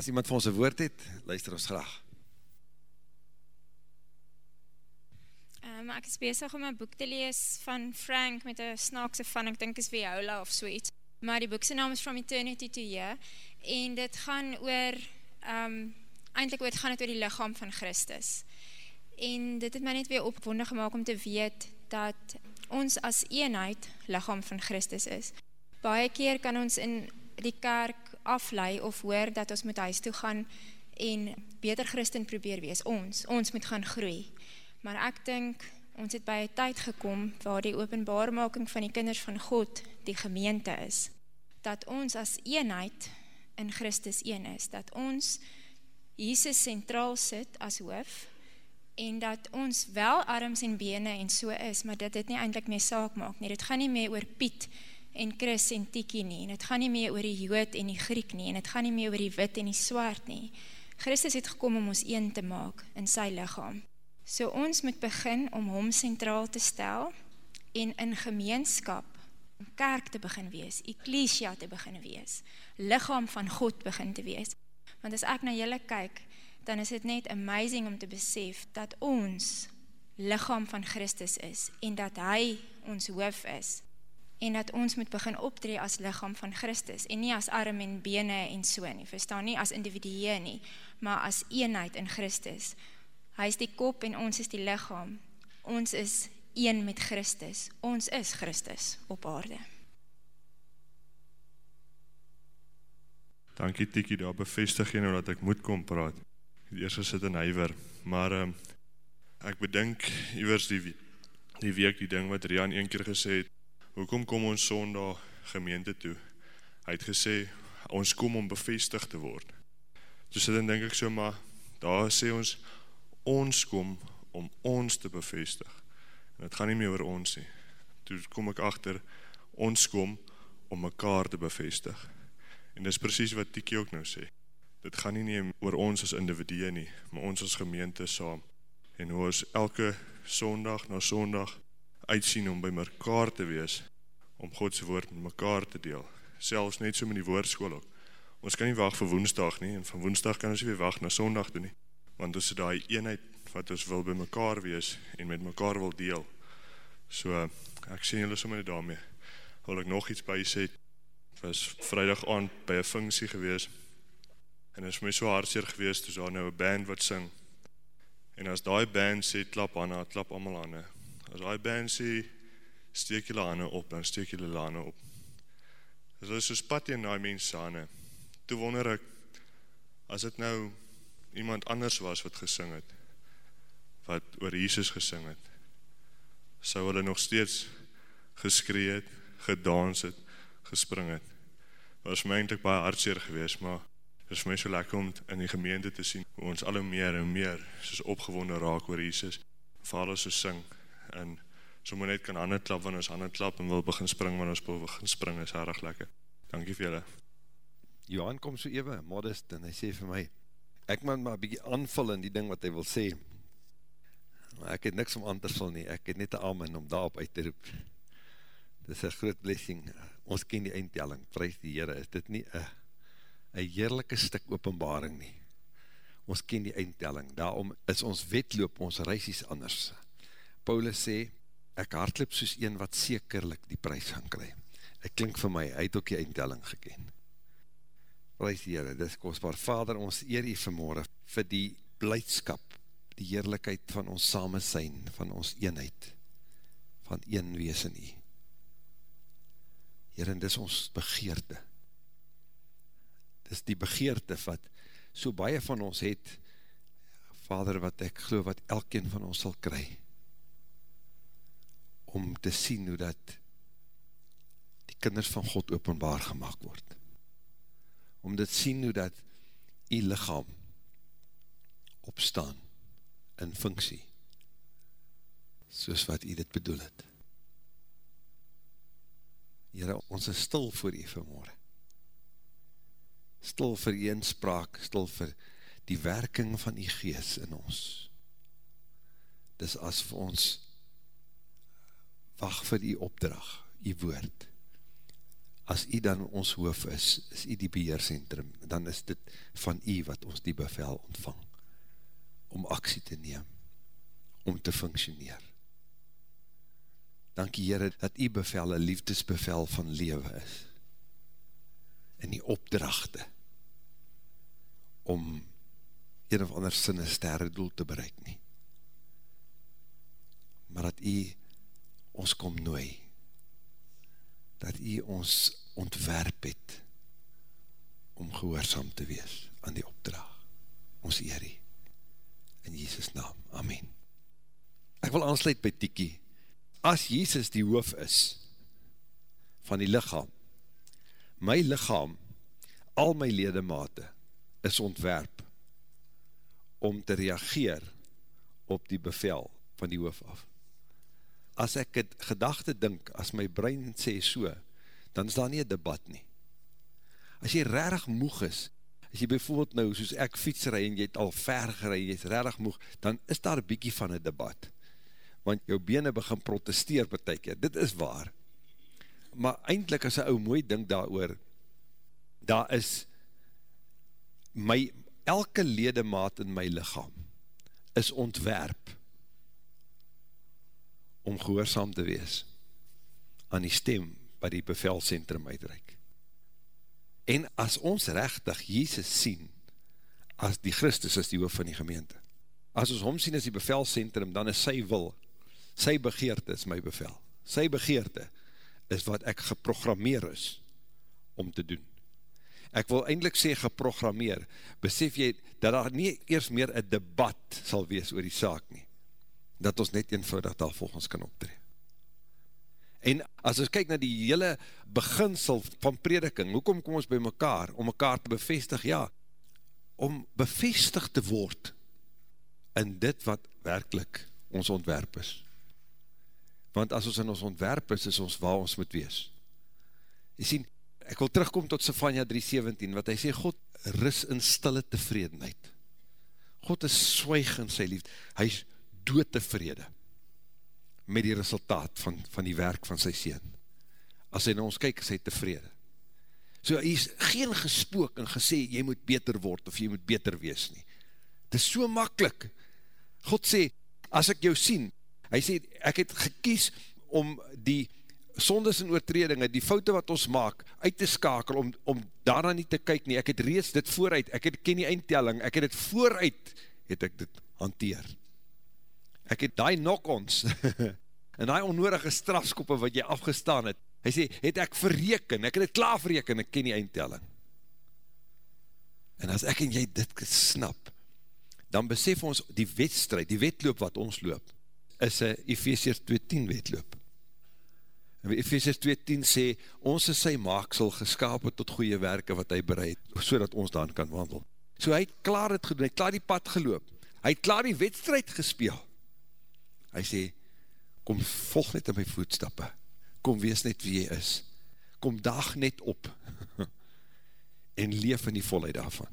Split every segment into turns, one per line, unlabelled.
As iemand vir ons een woord het, luister ons graag.
Um, ek is bezig om een boek te lees van Frank met een snaakse van, ek dink is Viola of zoiets. Maar die boekse naam is From Eternity to Here en dit gaan oor, um, eindelijk oor, het gaan het oor die lichaam van Christus. En dit het my net weer opwondig gemaakt om te weet dat ons as eenheid lichaam van Christus is. Baie keer kan ons in die kerk aflei of hoor dat ons moet huis toe gaan en beter christen probeer wees, ons, ons moet gaan groei. Maar ek dink, ons het by die tyd gekom waar die openbaarmaking van die kinders van God die gemeente is, dat ons as eenheid in Christus een is, dat ons Jesus centraal sit as hoof, en dat ons wel arms en bene en so is, maar dit het nie eindelijk meer saak maak nie, dit gaan nie meer oor Piet, en Chris en Tiki nie, en het gaan nie meer oor die Jood en die Griek nie, en het gaan nie meer oor die wit en die swaard nie. Christus het gekom om ons een te maak in sy lichaam. So ons moet begin om hom centraal te stel, en in gemeenskap, kerk te begin wees, ecclesia te begin wees, lichaam van God begin te wees. Want as ek na julle kyk, dan is het net amazing om te besef, dat ons lichaam van Christus is, en dat hy ons hoof is, en dat ons moet begin optree as lichaam van Christus, en nie as arm en bene en so nie, verstaan nie as individue nie, maar as eenheid in Christus. Hy is die kop en ons is die lichaam. Ons is een met Christus. Ons is Christus op aarde.
Dankie Tiki, daar bevestig jy nou dat ek moet kom praat. Die eerste sit in huiver, maar um, ek bedink, iwers die, die week, die ding wat Rian een keer gesê het, hoekom kom ons sondag gemeente toe? Hy het gesê, ons kom om bevestig te word. Dus dan denk ek so, maar daar sê ons, ons kom om ons te bevestig. En het gaan nie meer oor ons nie. Toen kom ek achter, ons kom om mekaar te bevestig. En dis precies wat Tiki ook nou sê. Dit gaan nie nie oor ons as individue nie, maar ons as gemeente saam. En hoe ons elke sondag na sondag uitsien om by mekaar te wees, om Godse woord met mekaar te deel. Selfs net so met die woordskool ook. Ons kan nie wacht vir woensdag nie, en van woensdag kan ons nie weer wacht na sondag doen nie, want ons is die eenheid wat ons wil by mekaar wees, en met mekaar wil deel. So, ek sien julle sommer daarmee. Wil ek nog iets by sê, was vrijdag aand by een funksie gewees, en is my so hartseer gewees, toe daar nou een band wat sing, en as die band sê, klap Anna, klap allemaal Anna, as die band sê, steek jylle hane op, dan steek jylle hane op. As hulle soos pad in die mens hane, toe wonder ek, as het nou iemand anders was wat gesing het, wat oor Jesus gesing het, sou hulle nog steeds geskree het, gedans het, gespring het. Was my eindelijk baie hartseer gewees, maar het is my so lekker om in die gemeente te sien, hoe ons alle meer en meer soos opgewonde raak oor Jesus, vader so sing, en so moet net kan handen klap, wanneer ons handen klap, en wil begin spring, wanneer ons begin spring, is erg lekker. Dankie vir julle.
Johan kom so even modest, en hy sê vir my, ek moet maar bykie aanvul in die ding wat hy wil sê, maar ek het niks om aan te vul nie, ek het net een amen om daarop uit te roep. Dit is een groot blessing, ons ken die eindtelling, prijs die Heere, is dit nie een heerlijke stuk openbaring nie. Ons ken die eindtelling, daarom is ons wetloop, ons reisies anders. Paulus sê, ek hardloop soos een wat sekerlik die prijs gaan kry. Ek klink vir my, hy het ook die eindtelling geken. Prijs die Heere, dit is kostbaar. Vader, ons eer jy vanmorgen vir die blijdskap, die heerlijkheid van ons samensijn, van ons eenheid, van een wees in jy. Heere, dit is ons begeerte. Dit is die begeerte wat so baie van ons het, Vader, wat ek geloof wat elkeen van ons sal kry, om te sien hoe dat die kinders van God openbaar gemaakt word. Om dit sien hoe dat die lichaam opstaan in funksie, soos wat jy dit bedoel het. Heren, ons is stil voor jy vanmorgen. Stil vir jy inspraak, stil vir die werking van die gees in ons. Dis as vir ons wacht vir die opdrag, die woord, as u dan ons hoof is, is u die beheerscentrum, dan is dit van u wat ons die bevel ontvang, om aksie te neem, om te functioneer. Dankie Heere, dat u bevel een liefdesbevel van lewe is, en die opdrachte, om een of ander sinne sterre doel te bereik nie. Maar dat u ons kom nooi, dat u ons ontwerp het, om gehoorzaam te wees aan die opdrag, ons eerie, in Jesus naam, Amen. Ek wil aansluit by Tiki, as Jesus die hoof is, van die lichaam, my lichaam, al my ledemate, is ontwerp om te reageer op die bevel van die hoof af. As ek het gedachte dink, as my brein sê so, dan is daar nie een debat nie. As jy rarig moeg is, as jy bijvoorbeeld nou, soos ek fietsrij en jy het al ver gerij, jy is rarig moeg, dan is daar bykie van een debat. Want jou bene begin protesteer betek, dit is waar. Maar eindelijk as een ou mooi ding daar oor, daar is my, elke ledemaat in my lichaam is ontwerp om gehoorzaam te wees aan die stem wat die bevelcentrum uitreik. En as ons rechtig Jezus sien as die Christus is die hoof van die gemeente, as ons hom sien as die bevelcentrum, dan is sy wil, sy begeerte is my bevel. Sy begeerte is wat ek geprogrammeer is om te doen ek wil eindelijk sê geprogrammeer, besef jy dat daar nie eers meer een debat sal wees oor die saak nie, dat ons net eenvoudig daar volgens kan optree. En as ons kyk na die hele beginsel van prediking, hoekom kom ons by mekaar, om mekaar te bevestig? Ja, om bevestig te word in dit wat werkelijk ons ontwerp is. Want as ons in ons ontwerp is, is ons waar ons moet wees. Jy sien, ek wil terugkom tot Sefania 3.17, wat hy sê, God ris in stille tevredenheid. God is swyg in sy liefde. Hy is dood tevrede met die resultaat van, van die werk van sy sien. As hy na ons kyk, is hy tevrede. So hy is geen gespook en gesê, jy moet beter word, of jy moet beter wees nie. Het is so makkelijk. God sê, as ek jou sien, hy sê, ek het gekies om die sondes en oortredinge, die foute wat ons maak, uit te skakel, om, om daarna nie te kyk nie, ek het reeds dit vooruit, ek het ken die eindtelling, ek het het vooruit, het ek dit hanteer. Ek het die knock-ons, en die onnodige strafskoppe wat jy afgestaan het, hy sê, het ek verreken, ek het het klaar verreken, ek ken die eindtelling. En as ek en jy dit snap, dan besef ons die wedstrijd, die wedloop wat ons loop, is een Ephesians 2.10 wedloop. En Ephesians 2.10 sê, ons is sy maaksel geskapen tot goeie werke wat hy bereid, so dat ons dan kan wandel. So hy het klaar het gedoen, hy het klaar die pad geloop, hy het klaar die wedstrijd gespeel. Hy sê, kom volg net in my voetstappe, kom wees net wie jy is, kom dag net op, en leef in die volheid daarvan.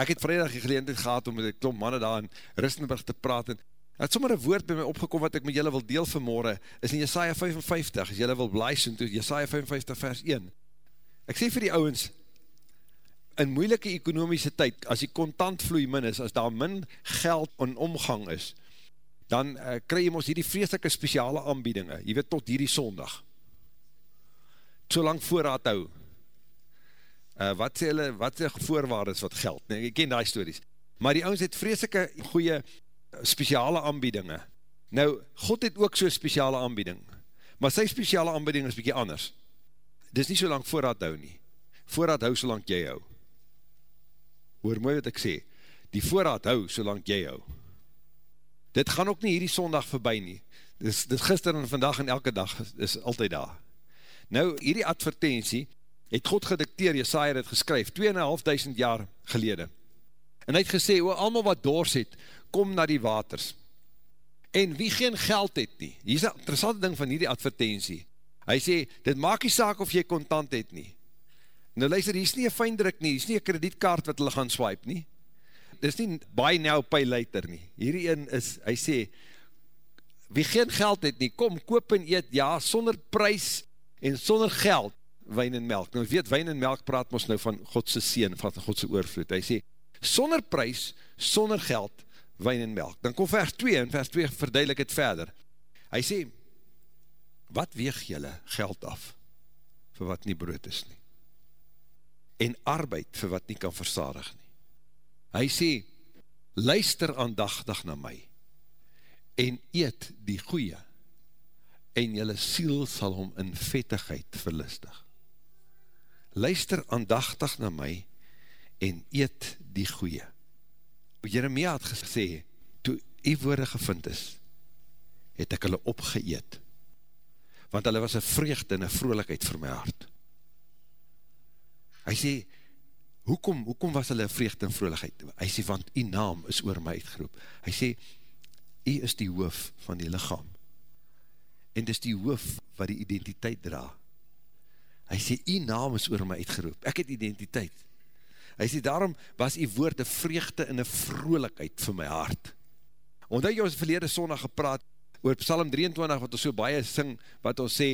Ek het vrijdag die geleendheid gehad om met die klomp mannen daar in Ristenburg te praat, en het sommer een woord by my opgekom wat ek met julle wil deel vanmorgen, is in Jesaja 55, as julle wil blysen toe, Jesaja 55 vers 1. Ek sê vir die ouwens, in moeilike ekonomiese tyd, as die kontantvloei min is, as daar min geld in omgang is, dan uh, kry jy ons hierdie vreselike speciale aanbiedinge, jy weet tot hierdie sondag, so lang voorraad hou, uh, wat sê hulle, wat sê voorwaardes wat geld, nee, ek ken die stories, maar die ouwens het vreselike goeie speciale aanbiedinge. Nou, God het ook so'n speciale aanbieding, maar sy speciale aanbieding is bykie anders. Dit is nie so lang voorraad hou nie. Voorraad hou so lang jy hou. Hoor mooi wat ek sê, die voorraad hou so lang jy hou. Dit gaan ook nie hierdie sondag voorbij nie. Dit is, dit gister en vandag en elke dag is, is altyd daar. Nou, hierdie advertentie het God gedikteer, Jesaja het geskryf, 2.500 jaar gelede. En hy het gesê, o, allemaal wat doors het, kom na die waters. En wie geen geld het nie, hier is een interessante ding van hierdie advertentie, hy sê, dit maak die saak of jy kontant het nie. Nou luister, hier is nie een fijndruk nie, hier is nie een kredietkaart wat hulle gaan swipe nie, dit is nie buy now, pay later nie. Hierdie een is, hy sê, wie geen geld het nie, kom, koop en eet, ja, sonder prijs en sonder geld, wijn en melk. Nou weet, wijn en melk praat ons nou van Godse seen, van Godse oorvloed. Hy sê, sonder prijs, sonder geld, wijn en melk. Dan kom vers 2, en vers 2 verduidelik het verder. Hy sê, wat weeg jylle geld af, vir wat nie brood is nie? En arbeid, vir wat nie kan versadig nie? Hy sê, luister aandachtig na my, en eet die goeie, en jylle siel sal hom in vettigheid verlustig. Luister aandachtig na my, en eet die goeie. Jeremia het gesê, toe die woorde gevind is, het ek hulle opgeëet, want hulle was een vreugde en een vrolijkheid vir my hart. Hy sê, hoekom, hoekom was hulle een vreugde en vrolijkheid? Hy sê, want die naam is oor my uitgeroep. Hy sê, hy is die hoof van die lichaam. En dis die hoof wat die identiteit dra. Hy sê, die naam is oor my uitgeroep. Ek het identiteit. Hy sê, daarom was die woord een vreugde en een vrolijkheid vir my hart. Omdat jy ons verlede sondag gepraat oor Psalm 23, wat ons so baie sing, wat ons sê,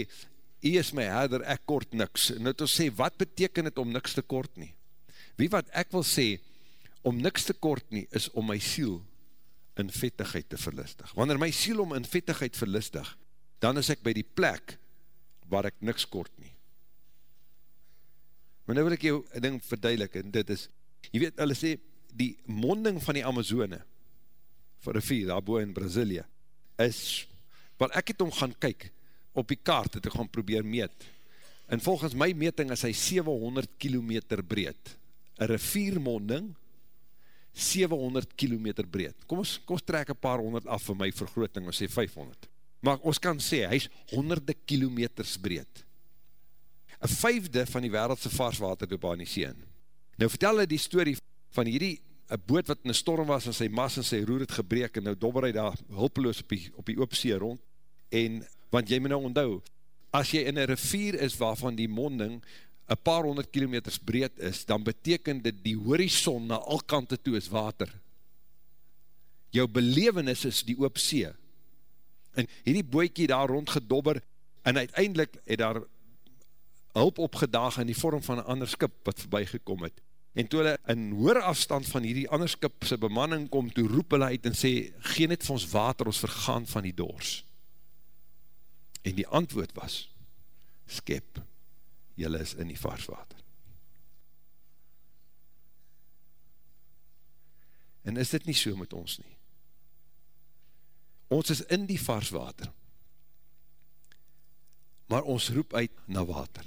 hy is my herder, ek kort niks. En het ons sê, wat beteken het om niks te kort nie? Wie wat ek wil sê, om niks te kort nie, is om my siel in vettigheid te verlustig. Wanneer my siel om in vettigheid verlustig, dan is ek by die plek waar ek niks kort nie. Maar nou wil ek jou een ding verduidelik, en dit is, jy weet, hulle sê, die monding van die Amazone, vir rivier, daar boe in Brazilië, is, wat ek het om gaan kyk, op die kaart het ek gaan probeer meet, en volgens my meting is hy 700 kilometer breed, een riviermonding, 700 kilometer breed, kom ons, kom ons trek een paar honderd af vir my vergroting, ons sê 500, maar ons kan sê, hy is honderde kilometers breed, een vijfde van die wereldse varswater door Baniseen. Nou vertel hy die story van hierdie een boot wat in een storm was en sy mas en sy roer het gebreek en nou dobber hy daar hulpeloos op die, op die oopsee rond. En, want jy moet nou onthou, as jy in een rivier is waarvan die monding een paar honderd kilometers breed is, dan beteken dit die horizon na al kante toe is water. Jou belevenis is die oopsee. En hierdie boekie daar rond gedobber en uiteindelik het daar hulp opgedaag in die vorm van een ander skip wat voorbij gekom het. En toe hulle in hoer afstand van hierdie ander skip sy bemanning kom, toe roep hulle uit en sê, gee net vir ons water, ons vergaan van die doors. En die antwoord was, skep, jylle is in die varswater. En is dit nie so met ons nie? Ons is in die varswater, maar ons roep uit na water.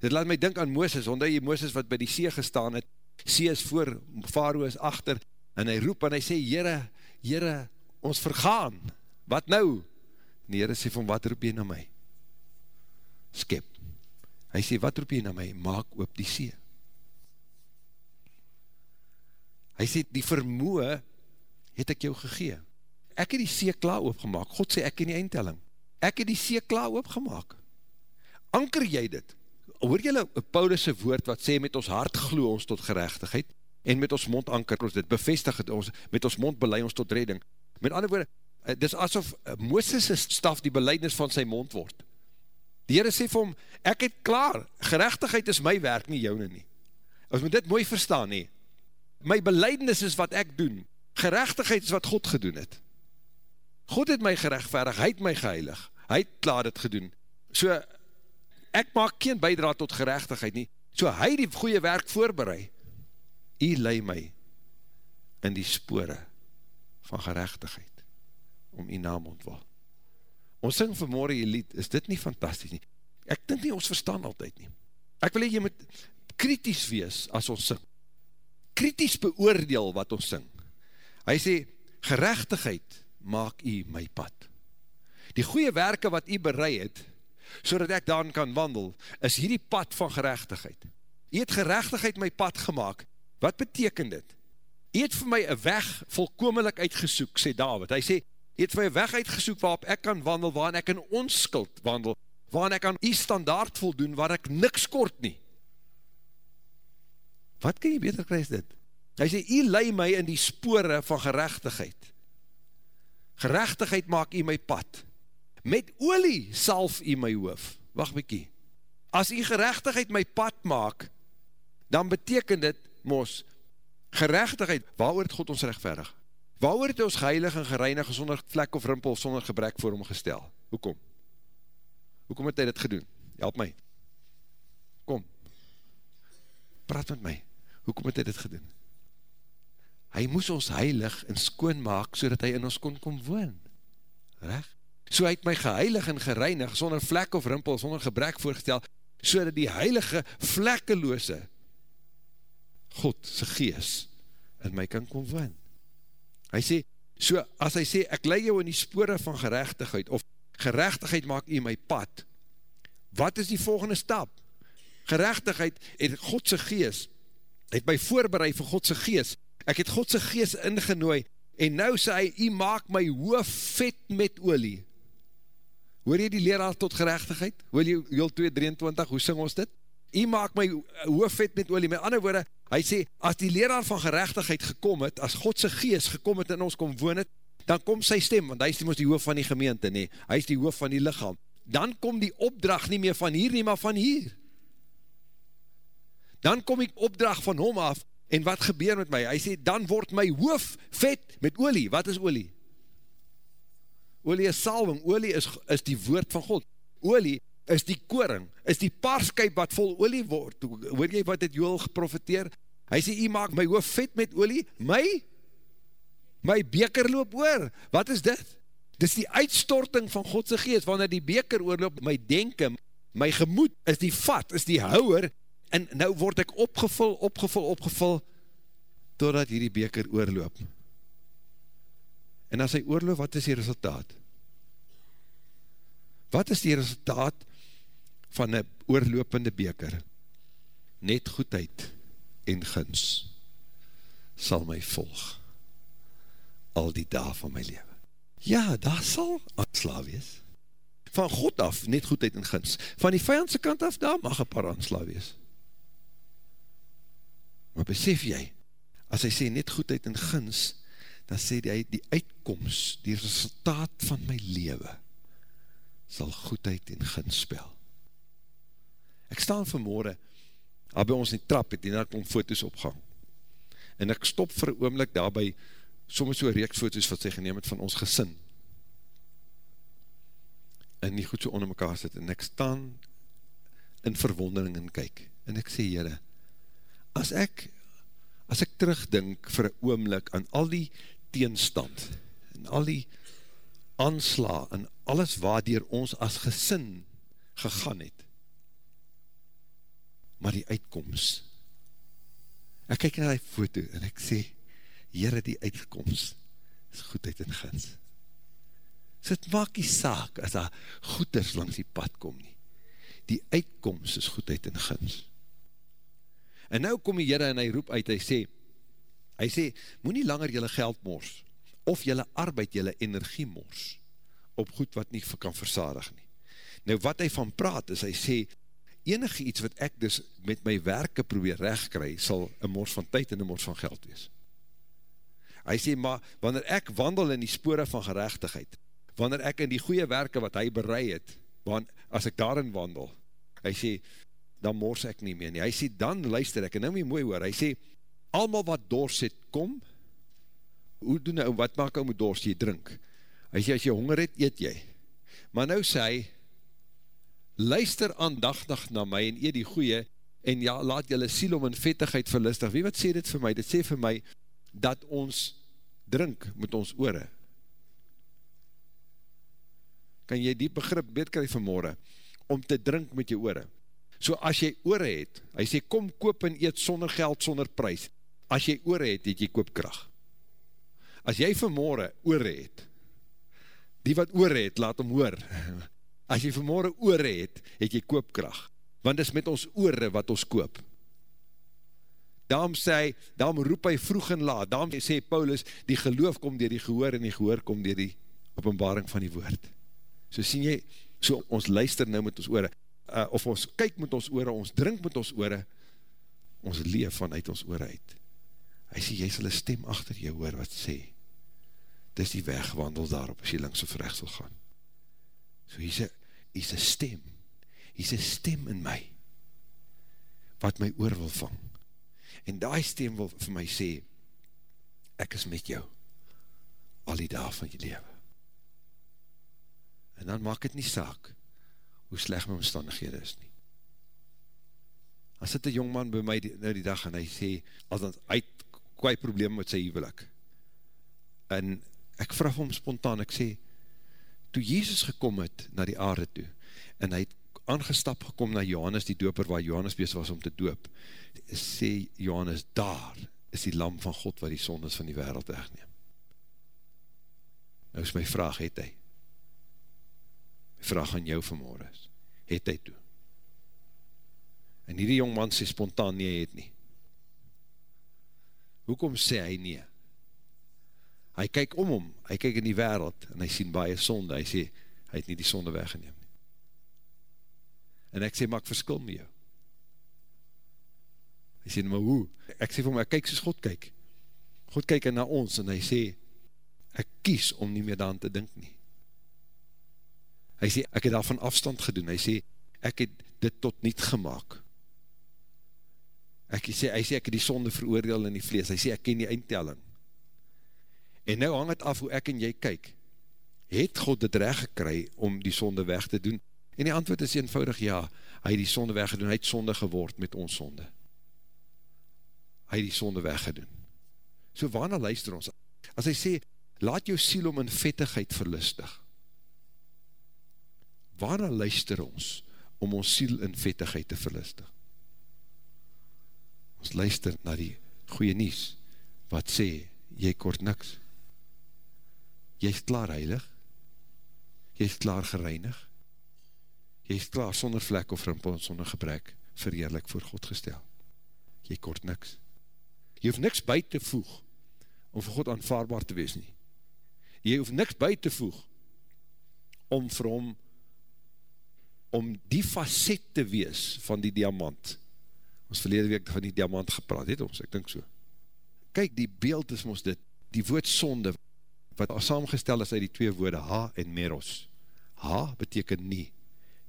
Dit laat my dink aan Mooses, onder jy Mooses wat by die see gestaan het, see is voor, Faroe is achter, en hy roep en hy sê, Heere, Heere, ons vergaan, wat nou? En die Heere sê van, wat roep jy na my? Skep. Hy sê, wat roep jy na my? Maak op die see. Hy sê, die vermoe het ek jou gegee. Ek het die see klaar oopgemaak. God sê, ek in die eindtelling. Ek het die see klaar oopgemaak. Anker jy dit? hoor jylle Paulus' woord wat sê, met ons hart glo ons tot gerechtigheid, en met ons mond anker ons dit, bevestig het ons, met ons mond belei ons tot redding. Met ander woorde, eh, dit is asof eh, Mooses' staf die beleidnis van sy mond word. Die Heere sê vir hom, ek het klaar, gerechtigheid is my werk, nie joune nie. Ons moet dit mooi verstaan nie. My beleidnis is wat ek doen, gerechtigheid is wat God gedoen het. God het my gerechtverig, hy het my geheilig, hy het klaar dit gedoen. So, ek maak geen bijdra tot gerechtigheid nie, so hy die goeie werk voorbereid, hy lei my in die spore van gerechtigheid, om die naam ontwal. Ons sing vanmorgen die lied, is dit nie fantastisch nie? Ek dink nie ons verstaan altyd nie. Ek wil jy moet kritisch wees as ons sing. Kritisch beoordeel wat ons sing. Hy sê, gerechtigheid maak jy my pad. Die goeie werke wat jy bereid het, so dat ek dan kan wandel, is hierdie pad van gerechtigheid. Hy het gerechtigheid my pad gemaakt. Wat beteken dit? Hy het vir my een weg volkomelik uitgesoek, sê David. Hy sê, hy het vir my weg uitgesoek waarop ek kan wandel, waarin ek in onskuld wandel, waarin ek aan die standaard voldoen, waar ek niks kort nie. Wat kan jy beter krijg dit? Hy sê, hy lei my in die spore van gerechtigheid. Gerechtigheid maak hy my pad met olie salf u my hoof. Wacht bykie. as die gerechtigheid my pad maak, dan beteken dit, mos, gerechtigheid, waar het God ons rechtverig? Waar het ons geheilig en gereinig, sonder vlek of rimpel, sonder gebrek voor hom gestel? Hoekom? Hoekom het hy dit gedoen? Help my. Kom. Praat met my. Hoekom het hy dit gedoen? Hy moes ons heilig en skoon maak, so hy in ons kon kom woon. Recht? So hy het my geheilig en gereinig, sonder vlek of rimpel, sonder gebrek voorgestel, so die heilige, vlekkeloose God, sy gees, in my kan kom woon. Hy sê, so as hy sê, ek leid jou in die spore van gerechtigheid, of gerechtigheid maak jy my pad, wat is die volgende stap? Gerechtigheid en Godse gees, het my voorbereid vir Godse gees, ek het Godse gees ingenooi, en nou sê hy, jy maak my hoof vet met olie. Hoor jy die leraar tot gerechtigheid? Hoor jy Joel 223, hoe sing ons dit? Jy maak my hoof vet met olie. Met ander woorde, hy sê, as die leraar van gerechtigheid gekom het, as Godse gees gekom het en ons kom woon het, dan kom sy stem, want hy is die, die hoof van die gemeente, nee, hy is die hoof van die lichaam. Dan kom die opdracht nie meer van hier nie, maar van hier. Dan kom die opdracht van hom af, en wat gebeur met my? Hy sê, dan word my hoof vet met olie. Wat is olie? Olie is salwing, olie is, is die woord van God. Olie is die koring, is die paarskuip wat vol olie word. Hoor jy wat het Joel geprofiteer? Hy sê, jy maak my hoof vet met olie, my, my beker loop oor. Wat is dit? Dit is die uitstorting van Godse geest, wanneer die beker oorloop, my denken, my gemoed is die vat, is die houwer, en nou word ek opgevul, opgevul, opgevul, totdat hierdie beker oorloop. En as hy oorloop, wat is die resultaat? Wat is die resultaat van een oorlopende beker, net goedheid en guns, sal my volg, al die dag van my leven. Ja, daar sal aansla wees. Van God af, net goedheid en guns. Van die vijandse kant af, daar mag een paar aansla wees. Maar besef jy, as hy sê net goedheid en guns, dan sê hy die uitkomst, die resultaat van my leven, sal goedheid en guns spel. Ek staan vanmorgen, al by ons in die trap, het die net om foto's opgang. En ek stop vir oomlik daarby, soms so reeks foto's wat sy geneem het van ons gesin. En nie goed so onder mekaar sit. En ek staan in verwondering en kyk. En ek sê, jyre, as ek, as ek terugdink vir oomlik aan al die teenstand, en al die aansla, en alles waardier ons as gesin gegaan het, maar die uitkomst. Ek kyk na die foto en ek sê, Heere, die uitkomst is goedheid en gins. So het maak die saak as daar goeders langs die pad kom nie. Die uitkomst is goedheid en gins. En nou kom die Heere en hy roep uit, hy sê, hy sê, moet nie langer jylle geld mors, of jylle arbeid, jylle energie mors, op goed wat nie kan versadig nie. Nou wat hy van praat is, hy sê, enige iets wat ek dus met my werke probeer recht kry, sal een mors van tyd en een mors van geld wees. Hy sê, maar wanneer ek wandel in die spore van gerechtigheid, wanneer ek in die goeie werke wat hy bereid het, want as ek daarin wandel, hy sê, dan mors ek nie meer nie. Hy sê, dan luister ek, en nou my mooi hoor, hy sê, allemaal wat dors het, kom, hoe doen nou, wat maak ou met dors, jy drink? Hy sê, as jy honger het, eet jy. Maar nou sê hy, luister aandachtig na my en eet die goeie, en ja, laat jylle siel om in vettigheid verlustig. Wie wat sê dit vir my? Dit sê vir my, dat ons drink met ons oore. Kan jy die begrip beet kry vanmorgen? Om te drink met jy oore. So as jy oore het, hy sê, kom koop en eet sonder geld, sonder prijs. As jy oore het, het jy koopkracht. As jy vanmorgen oore het, die wat oore het, laat hom hoor, As jy vanmorgen oore het, het jy koopkracht. Want is met ons oore wat ons koop. Daarom sê, daarom roep hy vroeg en laat. Daarom sê Paulus, die geloof kom dier die gehoor en die gehoor kom dier die openbaring van die woord. So sien jy, so ons luister nou met ons oore, uh, of ons kyk met ons oore, ons drink met ons oore, ons leef vanuit ons oore uit. Hy sê, jy sal een stem achter jou hoor wat sê, dis die weg wandel daarop, as jy links of rechts wil gaan. So hier is een stem, hier is een stem in my, wat my oor wil vang. En die stem wil vir my sê, ek is met jou, al die dag van jy leven. En dan maak het nie saak, hoe sleg my omstandighede is nie. As sit een jongman by my die, nou die dag en hy sê, as dan, het kwaai probleem met sy huwelik. En ek vraag hom spontaan, ek sê, toe Jezus gekom het na die aarde toe, en hy het aangestap gekom na Johannes die doper, waar Johannes bezig was om te doop, sê Johannes, daar is die lam van God, wat die sondes van die wereld wegneem. Nou is my vraag, het hy? My vraag aan jou vanmorgen is, het hy toe? En hierdie jongman sê spontaan, hy het nie. Hoekom sê hy nie? Hy kyk om hom, hy kyk in die wereld, en hy sien baie sonde, hy sê, hy het nie die sonde weggeneem nie. En ek sê, maar ek verskil met jou. Hy sê, maar hoe? Ek sê vir my, ek kyk soos God kyk. God kyk na ons, en hy sê, ek kies om nie meer daan te dink nie. Hy sê, ek het daarvan afstand gedoen, hy sê, ek het dit tot niet gemaakt. Ek sê, hy sê, ek het die sonde veroordeel in die vlees, hy sê, ek ken die eindtelling. En nou hang het af hoe ek en jy kyk, het God dit recht gekry om die sonde weg te doen? En die antwoord is eenvoudig, ja, hy het die sonde weggedoen, hy het sonde geword met ons sonde. Hy het die sonde weggedoen. So waarna luister ons? As hy sê, laat jou siel om in vettigheid verlustig. Waarna luister ons om ons siel in vettigheid te verlustig? ons luister na die goeie nies, wat sê, jy kort niks, jy is klaar heilig, jy is klaar gereinig, jy is klaar sonder vlek of rimpel en sonder gebrek, verheerlik voor God gestel, jy kort niks, jy hoef niks by te voeg, om vir God aanvaarbaar te wees nie, jy hoef niks by te voeg, om vir hom, om die facet te wees, van die diamant, ons verlede week van die diamant gepraat, het ons, ek dink so. Kyk, die beeld is ons dit, die woord sonde, wat saamgestel is uit die twee woorde, ha en meros. Ha beteken nie,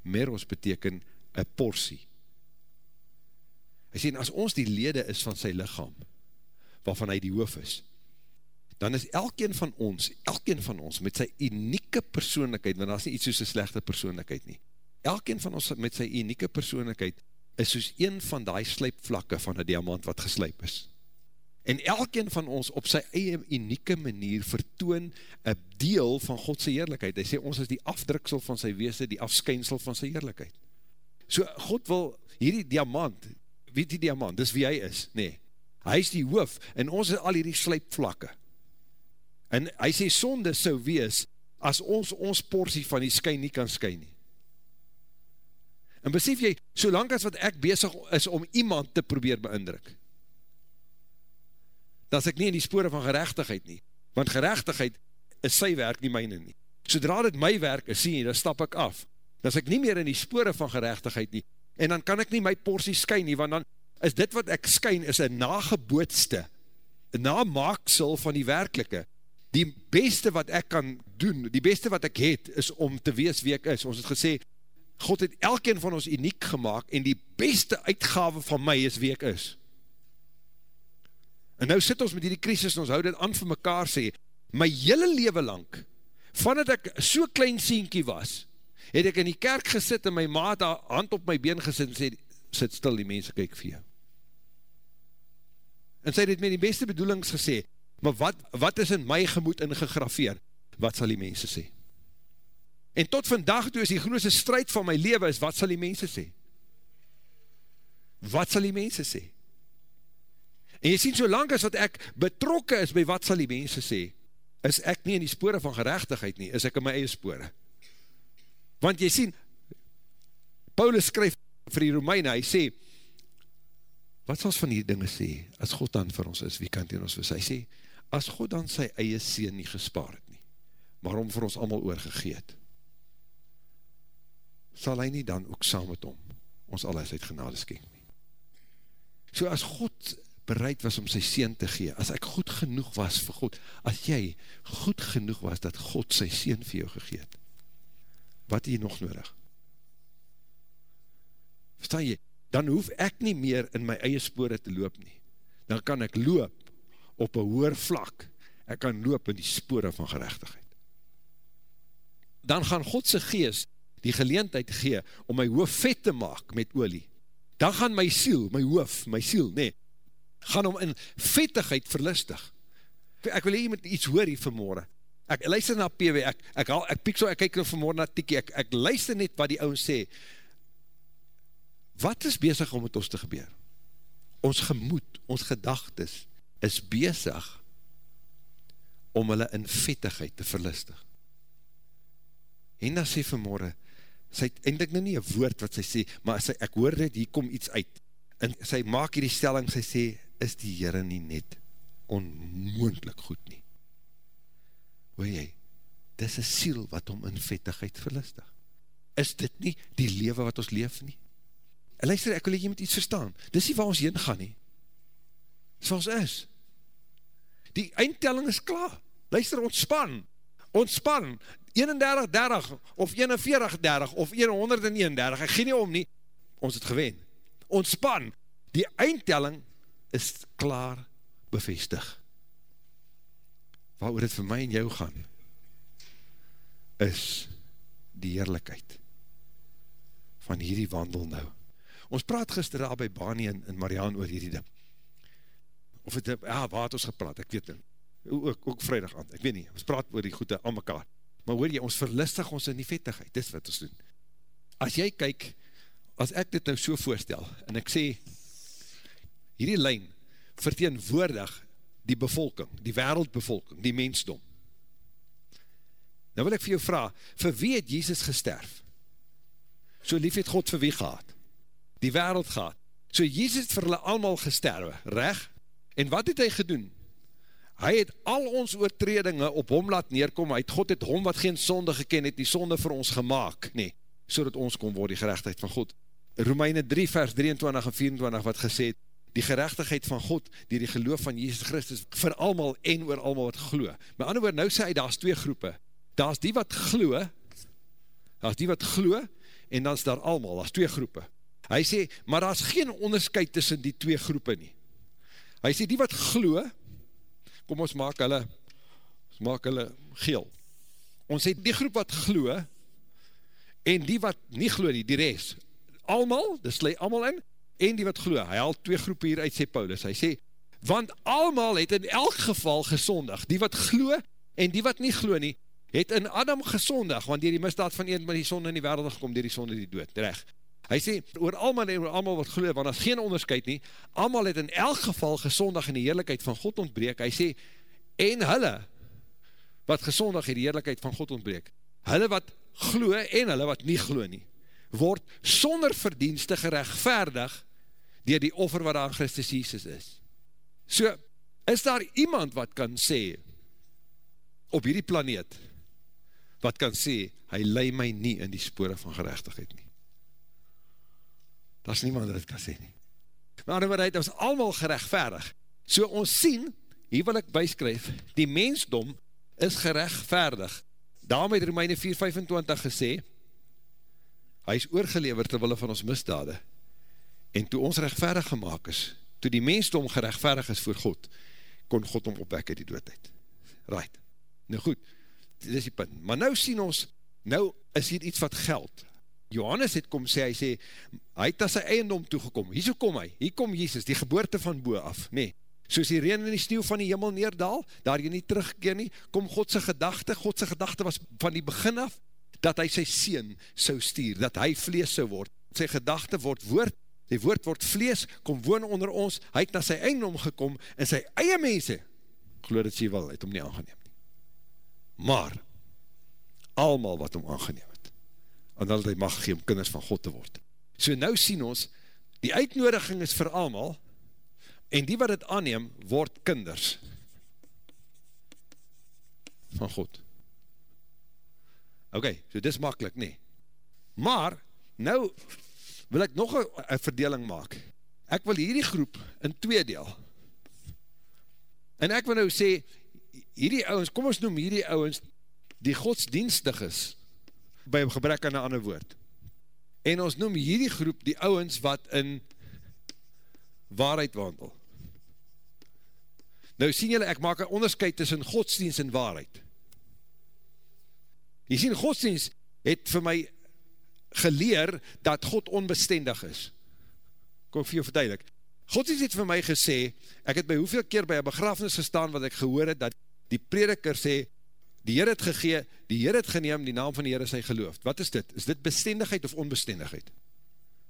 meros beteken een portie. Hy sê, as ons die lede is van sy lichaam, waarvan hy die hoof is, dan is elkeen van ons, elkeen van ons, met sy unieke persoonlijkheid, want dat is nie iets soos een slechte persoonlijkheid nie, elkeen van ons met sy unieke persoonlijkheid, is soos een van die slijpvlakke van die diamant wat geslijp is. En elkeen van ons op sy eie unieke manier vertoon een deel van Godse heerlijkheid. Hy sê, ons is die afdruksel van sy weese, die afskynsel van sy heerlijkheid. So, God wil hierdie diamant, weet die diamant, dis wie hy is, nee, hy is die hoof, en ons is al hierdie slijpvlakke. En hy sê, sonde sou wees, as ons ons portie van die skyn nie kan skyn nie. En besef jy, solang as wat ek bezig is om iemand te probeer beindruk, dan is ek nie in die spore van gerechtigheid nie, want gerechtigheid is sy werk, nie myne nie. Sodra dit my werk is, sien jy, dan stap ek af. Dan is ek nie meer in die spore van gerechtigheid nie, en dan kan ek nie my portie skyn nie, want dan is dit wat ek skyn, is een nagebootste, een namaaksel van die werkelike. Die beste wat ek kan doen, die beste wat ek het, is om te wees wie ek is. Ons het gesê, God het elkeen van ons uniek gemaakt en die beste uitgave van my is wie ek is. En nou sit ons met die krisis en ons hou dit aan vir mekaar sê, my hele leven lang, vanat ek so klein sienkie was, het ek in die kerk gesit en my maat hand op my been gesit en sê, sit stil die mense, kyk vir jou. En sy het met die beste bedoelings gesê, maar wat, wat is in my gemoed ingegrafeer? Wat sal die mense sê? En tot vandag toe is die grootste strijd van my leven is, wat sal die mense sê? Wat sal die mense sê? En jy sien, so lang as wat ek betrokke is by wat sal die mense sê, is ek nie in die spore van gerechtigheid nie, is ek in my eie spore. Want jy sien, Paulus skryf vir die Romeine, hy sê, wat sal van die dinge sê, as God dan vir ons is, wie kan die ons wees? Hy sê, as God dan sy eie seen nie gespaar het nie, maar om vir ons allemaal oorgegeet, sal hy nie dan ook saam met hom ons alles uit genade skenk nie. So as God bereid was om sy seen te gee, as ek goed genoeg was vir God, as jy goed genoeg was dat God sy seen vir jou gegeet, wat jy nog nodig? Verstaan jy? dan hoef ek nie meer in my eie spore te loop nie. Dan kan ek loop op een hoer vlak. Ek kan loop in die spore van gerechtigheid. Dan gaan Godse geest die geleentheid gee om my hoof vet te maak met olie. Dan gaan my siel, my hoof, my siel, nee, gaan om in vettigheid verlustig. Ek wil hier met iets hoor hier vanmorgen. Ek luister na PW, ek, ek, ek, ek piek so, ek kyk nou vanmorgen na Tiki, ek, ek luister net wat die ouwe sê. Wat is bezig om met ons te gebeur? Ons gemoed, ons gedagtes, is bezig om hulle in vettigheid te verlustig. En dan sê vanmorgen, sy het eindelijk nou nie een woord wat sy sê, maar sy, ek hoor dit, hier kom iets uit. En sy maak hier die stelling, sy sê, is die Heere nie net onmoendlik goed nie. Hoor jy, dis een siel wat om in vettigheid verlustig. Is dit nie die lewe wat ons leef nie? En luister, ek wil jy met iets verstaan. Dis nie waar ons heen gaan nie. Dis waar ons is. Die eindtelling is klaar. Luister, ontspan. Ontspan. 31, 30, of 41, 30, of 131, ek gee nie om nie. Ons het gewen. Ontspan. Die eindtelling is klaar bevestig. Waar het vir my en jou gaan, is die heerlijkheid van hierdie wandel nou. Ons praat gister daar by Bani en, en Mariaan oor hierdie ding. Of het, ja, waar het ons gepraat, ek weet nie. Ook, ook vrijdag aan, ek weet nie, ons praat oor die goede aan mekaar. Maar hoor jy, ons verlistig ons in die vettigheid, dis wat ons doen. As jy kyk, as ek dit nou so voorstel, en ek sê, hierdie lijn verteenwoordig die bevolking, die wereldbevolking, die mensdom. Nou wil ek vir jou vraag, vir wie het Jezus gesterf? So lief het God vir wie gehad? Die wereld gehad. So Jezus het vir hulle allemaal gesterwe, recht? En wat het hy gedoen? Hy het al ons oortredinge op hom laat neerkom, hy het God het hom wat geen sonde geken het, die sonde vir ons gemaakt, nee, so dat ons kon word die gerechtigheid van God. Romeine 3 vers 23 en 24 wat gesê het, die gerechtigheid van God, die die geloof van Jesus Christus, vir allemaal en oor allemaal wat glo. My ander woord, nou sê hy, daar is twee groepe. Daar is die wat glo, daar is die wat glo, en dan is daar allemaal, daar is twee groepe. Hy sê, maar daar is geen onderscheid tussen die twee groepe nie. Hy sê, die wat glo, kom ons maak hulle, ons maak hulle geel. Ons sê, die groep wat glo, en die wat nie glo nie, die rest, allemaal, dis lei allemaal in, en die wat glo, hy haal twee groepen hier uit, sê Paulus, hy sê, want allemaal het in elk geval gesondig, die wat glo, en die wat nie glo nie, het in Adam gesondig, want dier die misdaad van een, maar die sonde in die wereld gekom, dier die sonde die dood, recht. Hy sê, oor allemaal en oor allemaal wat glo, want as geen onderscheid nie, allemaal het in elk geval gesondig in die heerlijkheid van God ontbreek, hy sê, en hulle, wat gesondig in die heerlijkheid van God ontbreek, hulle wat glo, en hulle wat nie glo nie, word sonder verdienste gerechtvaardig, dier die offer wat aan Christus Jesus is. So, is daar iemand wat kan sê, op hierdie planeet, wat kan sê, hy lei my nie in die spore van gerechtigheid nie. Daar is niemand wat kan sê nie. Maar in waarheid, ons allemaal gerechtvaardig. So ons sien, hier wil ek byskryf, die mensdom is gerechtvaardig. Daarom het Romeine 4,25 gesê, hy is oorgeleverd terwille van ons misdade, En toe ons rechtvaardig gemaakt is, toe die mensdom gerechtvaardig is voor God, kon God om opwekke die doodheid. Right. Nou goed, dit is die punt. Maar nou sien ons, nou is hier iets wat geld. Johannes het kom sê, hy sê, hy het na sy eiendom toegekom. Hier so kom hy, hier kom Jesus, die geboorte van boe af. Nee, soos die reen en die sneeuw van die hemel neerdaal, daar jy nie terugkeer nie, kom Godse gedachte, Godse gedachte was van die begin af, dat hy sy seen sou stuur, dat hy vlees sou word. Sy gedachte word woord, die woord word vlees, kom woon onder ons, hy het na sy eiendom gekom, en sy eie mense, geloof dat sy wil, het hom nie aangeneem nie. Maar, almal wat hom aangeneem het, en dat hy mag gee om kinders van God te word. So nou sien ons, die uitnodiging is vir almal, en die wat het aanneem, word kinders van God. Ok, so dis makkelijk nie. Maar, nou, wil ek nog een verdeling maak. Ek wil hierdie groep in twee deel. En ek wil nou sê, hierdie ouwens, kom ons noem hierdie ouwens, die godsdienstig is, by gebrek aan een ander woord. en ons noem hierdie groep die ouwens wat in waarheid wandel. Nou sien julle, ek maak een onderscheid tussen godsdienst en waarheid. Jy sien, godsdienst het vir my geleer dat God onbestendig is. Kom vir jou verduidelik. Godsdienst het vir my gesê, ek het by hoeveel keer by een begrafenis gestaan wat ek gehoor het, dat die prediker sê, die Heer het gegee, die Heer het geneem, die naam van die Heer is hy geloof. Wat is dit? Is dit bestendigheid of onbestendigheid?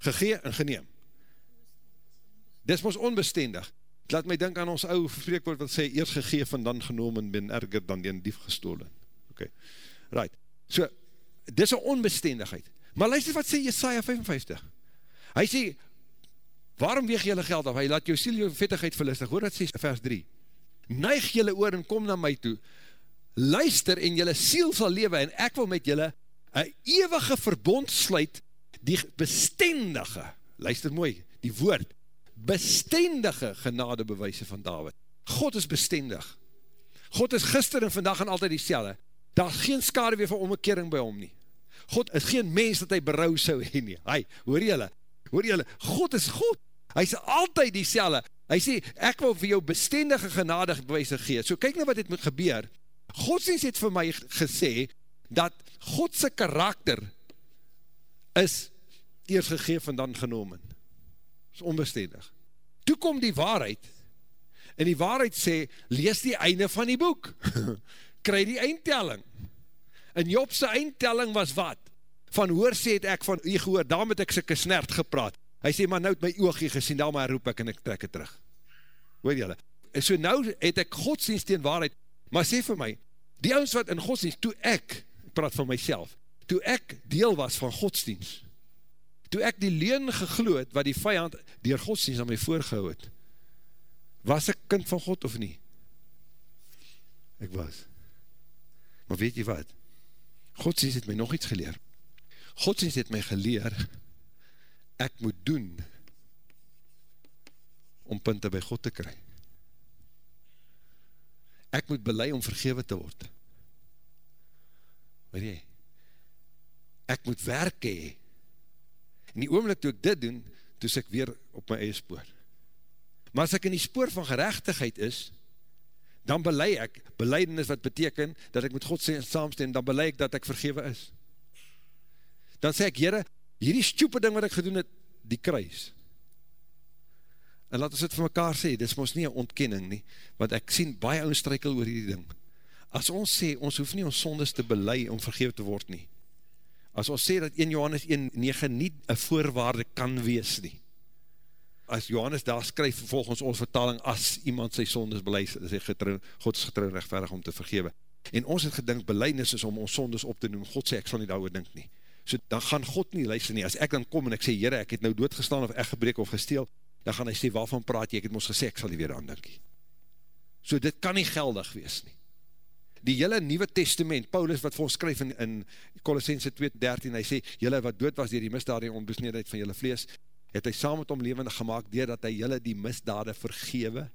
Gegee en geneem. Dis ons onbestendig. Laat my denk aan ons ou spreekwoord wat sê, eers gegeef en dan genomen, ben erger dan die dief gestolen. Okay. right. So, dis een onbestendigheid. Maar luister wat sê Jesaja 55. Hy sê, waarom weeg jylle geld af? Hy laat jou siel jou vettigheid verlistig. Hoor dat sê vers 3. Neig jylle oor en kom na my toe. Luister en jylle siel sal lewe en ek wil met jylle een eeuwige verbond sluit die bestendige, luister mooi, die woord, bestendige genade bewijse van David. God is bestendig. God is gister en vandag en altyd die selle. Daar is geen skade weer van omkering by hom nie. God is geen mens dat hy berouw sou heen nie. Hy, hoor jylle, hoor jylle, God is God. Hy is altyd die selle. Hy sê, ek wil vir jou bestendige genade bewijse gee. So kyk nou wat dit moet gebeur. Godsdienst het vir my gesê, dat Godse karakter is eers gegeef en dan genomen is onbestendig. Toe kom die waarheid, en die waarheid sê, lees die einde van die boek, kry die eindtelling. En Jobse eindtelling was wat? Van hoor sê het ek van u gehoor, daarom het ek sikke snert gepraat. Hy sê, maar nou het my oogie gesien, daarom roep ek en ek trek het terug. Hoor jylle? So nou het ek godsdienst tegen waarheid, maar sê vir my, die ouds wat in godsdienst, toe ek, ek praat van myself, toe ek deel was van godsdienst, toe ek die leen gegloed, wat die vijand dier godsdienst aan my voorgehou het, was ek kind van God of nie? Ek was. Maar weet jy wat? Godsdienst het my nog iets geleer. Godsdienst het my geleer, ek moet doen, om punte by God te kry. Ek moet belei om vergewe te word. Weet jy? Ek moet werk hee, In die oomlik toe ek dit doen, toe ek weer op my eie spoor. Maar as ek in die spoor van gerechtigheid is, dan belei ek, beleidenis wat beteken, dat ek met God saamsteen, dan belei ek dat ek vergewe is. Dan sê ek, Heere, hierdie stupid ding wat ek gedoen het, die kruis. En laat ons dit vir mekaar sê, dit is ons nie een ontkenning nie, want ek sien baie ouwe strykel oor hierdie ding. As ons sê, ons hoef nie ons sondes te belei om vergewe te word nie, as ons sê dat 1 Johannes 1,9 nie een voorwaarde kan wees nie, as Johannes daar skryf volgens ons vertaling, as iemand sy sondes beleid, is hy getrouw, God is getrouw rechtverig om te vergewe. En ons het gedink, beleidnis is om ons sondes op te noem, God sê, ek sal nie daar dink nie. So dan gaan God nie luister nie, as ek dan kom en ek sê, Heere, ek het nou doodgestaan of ek gebreek of gesteel, dan gaan hy sê, waarvan praat jy, ek het ons gesê, ek sal nie weer aan dink nie. So dit kan nie geldig wees nie die hele nieuwe testament, Paulus wat ons skryf in, in Colossense 2.13, hy sê, jylle wat dood was dier die misdaad en onbesneedheid van jylle vlees, het hy saam met hom levendig gemaakt, dier dat hy jylle die misdade vergewe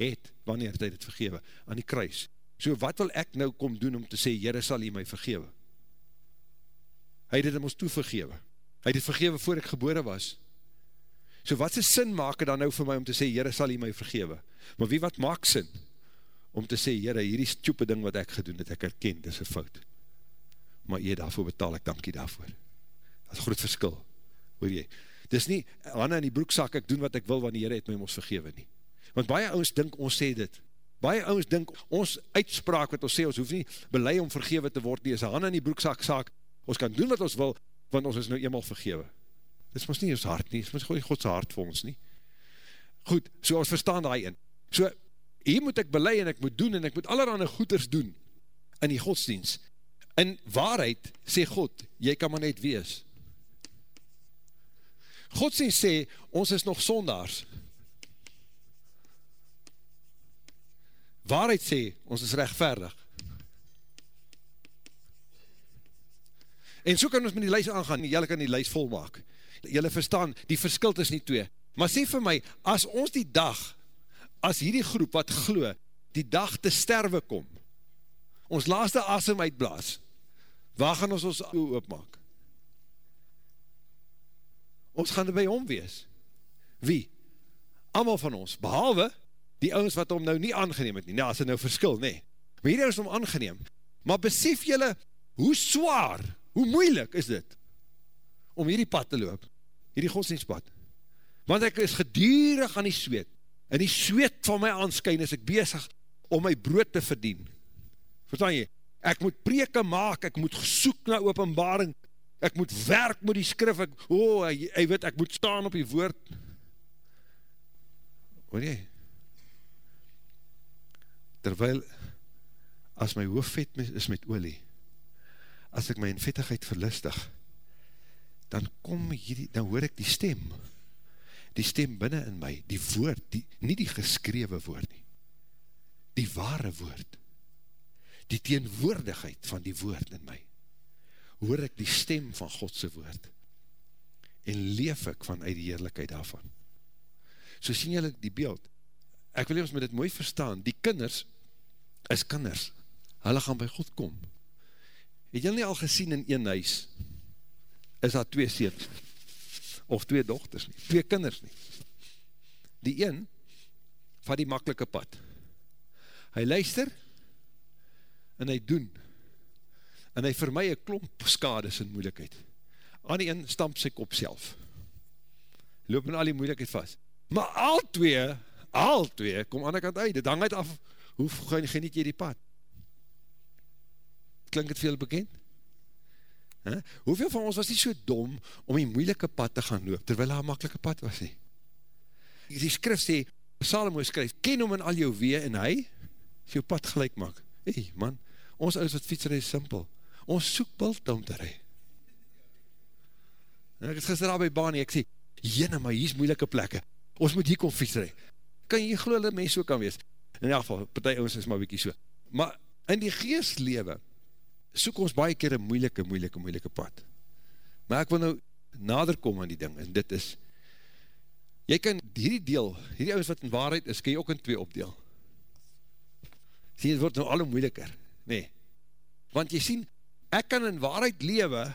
het, wanneer het hy dit vergewe, aan die kruis. So wat wil ek nou kom doen om te sê, jyre sal jy my vergewe? Hy het dit ons toevergewe. Hy het dit vergewe voor ek gebore was. So wat is sin maak dan nou vir my om te sê, jyre sal jy my vergewe? Maar wie wat maak sin? om te sê, Heere, hierdie stupid ding wat ek gedoen het, ek herken, dit is een fout. Maar jy, daarvoor betaal ek dankie daarvoor. Dat is groot verskil, hoor jy. Dit is nie, Hanna in die broekzak, ek doen wat ek wil, want die Heere het my ons vergewe nie. Want baie ouwens dink, ons sê dit. Baie ouwens dink, ons uitspraak wat ons sê, ons hoef nie belei om vergewe te word nie, is Hanna in die broekzak saak, ons kan doen wat ons wil, want ons is nou eenmaal vergewe. Dit is ons nie ons hart nie, dit is ons Godse hart vir ons nie. Goed, so ons verstaan daai in. So, hier moet ek belei en ek moet doen en ek moet allerhande goeders doen in die godsdienst. In waarheid sê God, jy kan maar net wees. Godsdienst sê, ons is nog sondaars. Waarheid sê, ons is rechtverdig. En so kan ons met die lijst aangaan, jylle kan die lijst volmaak. Jylle verstaan, die verskil is nie twee. Maar sê vir my, as ons die dag as hierdie groep wat glo, die dag te sterwe kom, ons laaste asem uitblaas, waar gaan ons ons oe oopmaak? Ons gaan er by hom wees. Wie? Amal van ons, behalwe die ouwens wat hom nou nie aangeneem het nie, nou as het nou verskil, nee. Maar hierdie is hom aangeneem. Maar besef jylle, hoe zwaar, hoe moeilik is dit, om hierdie pad te loop, hierdie godsdienstpad. Want ek is gedierig aan die zweet, en die zweet van my aanskyn is ek bezig om my brood te verdien. Verstaan jy? Ek moet preke maak, ek moet gesoek na openbaring, ek moet werk met die skrif, ek, oh, hy, hy weet, ek moet staan op die woord. Hoor jy? Terwyl, as my hoofdvet is met olie, as ek my in vettigheid verlustig, dan kom hierdie, dan hoor ek die stem, die stem binnen in my, die woord, die, nie die geskrewe woord nie, die ware woord, die teenwoordigheid van die woord in my, hoor ek die stem van Godse woord, en leef ek vanuit die heerlijkheid daarvan. So sien julle die beeld, ek wil ons met dit mooi verstaan, die kinders is kinders, hulle gaan by God kom. Het julle nie al gesien in een huis, is daar twee seens, of twee dochters nie, twee kinders nie. Die een, van die makkelike pad, hy luister, en hy doen, en hy my een klomp skades en moeilikheid. Aan die een stamp sy kop self, loop in al die moeilikheid vast. Maar al twee, al twee, kom aan die kant uit, dit hang uit af, hoe geniet jy die pad? Klink het veel bekend? He? Hoeveel van ons was nie so dom om die moeilike pad te gaan loop, terwyl hy een makkelike pad was nie? Die skrif sê, Salomo skryf, ken hom in al jou wee en hy, sy jou pad gelijk maak. Hey man, ons ouders wat fietser is simpel. Ons soek bult om te rij. En ek is gister daar by baan, ek sê, jene, maar hier is moeilike plekke. Ons moet hier kom fietser rij. Kan jy geloof dat mens so kan wees? In elk geval, partij ons is maar bykie so. Maar in die geestlewe, soek ons baie keer een moeilike, moeilike, moeilike pad. Maar ek wil nou nader kom aan die ding, en dit is, jy kan hierdie deel, hierdie ouwens wat in waarheid is, kan jy ook in twee opdeel. Sien, het word nou alle moeiliker. Nee. Want jy sien, ek kan in waarheid lewe,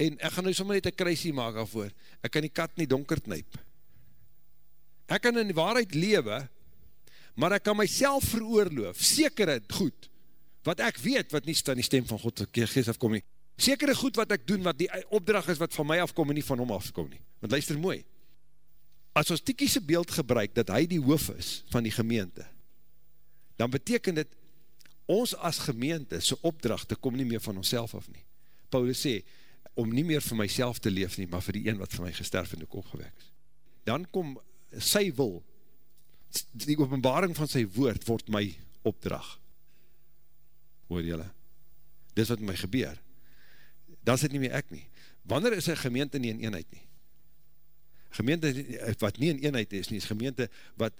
en ek gaan nou sommer net een kruisie maak afvoor, ek kan die kat nie donker knyp. Ek kan in waarheid lewe, maar ek kan myself veroorloof, sekere goed, wat ek weet, wat nie staan die stem van God geest afkom nie, sekere goed wat ek doen, wat die opdracht is wat van my afkom en nie van hom afkom nie, want luister mooi, as ons die kiese beeld gebruik, dat hy die hoof is van die gemeente, dan beteken dit, ons as gemeente, sy opdracht, kom nie meer van ons af nie. Paulus sê, om nie meer vir myself te leef nie, maar vir die een wat vir my gesterf en ook opgewek is. Dan kom sy wil, die openbaring van sy woord, word my opdracht hoor jylle, dis wat my gebeur, dan is het nie meer ek nie, wanneer is een gemeente nie in eenheid nie, gemeente wat nie in eenheid is nie, is gemeente wat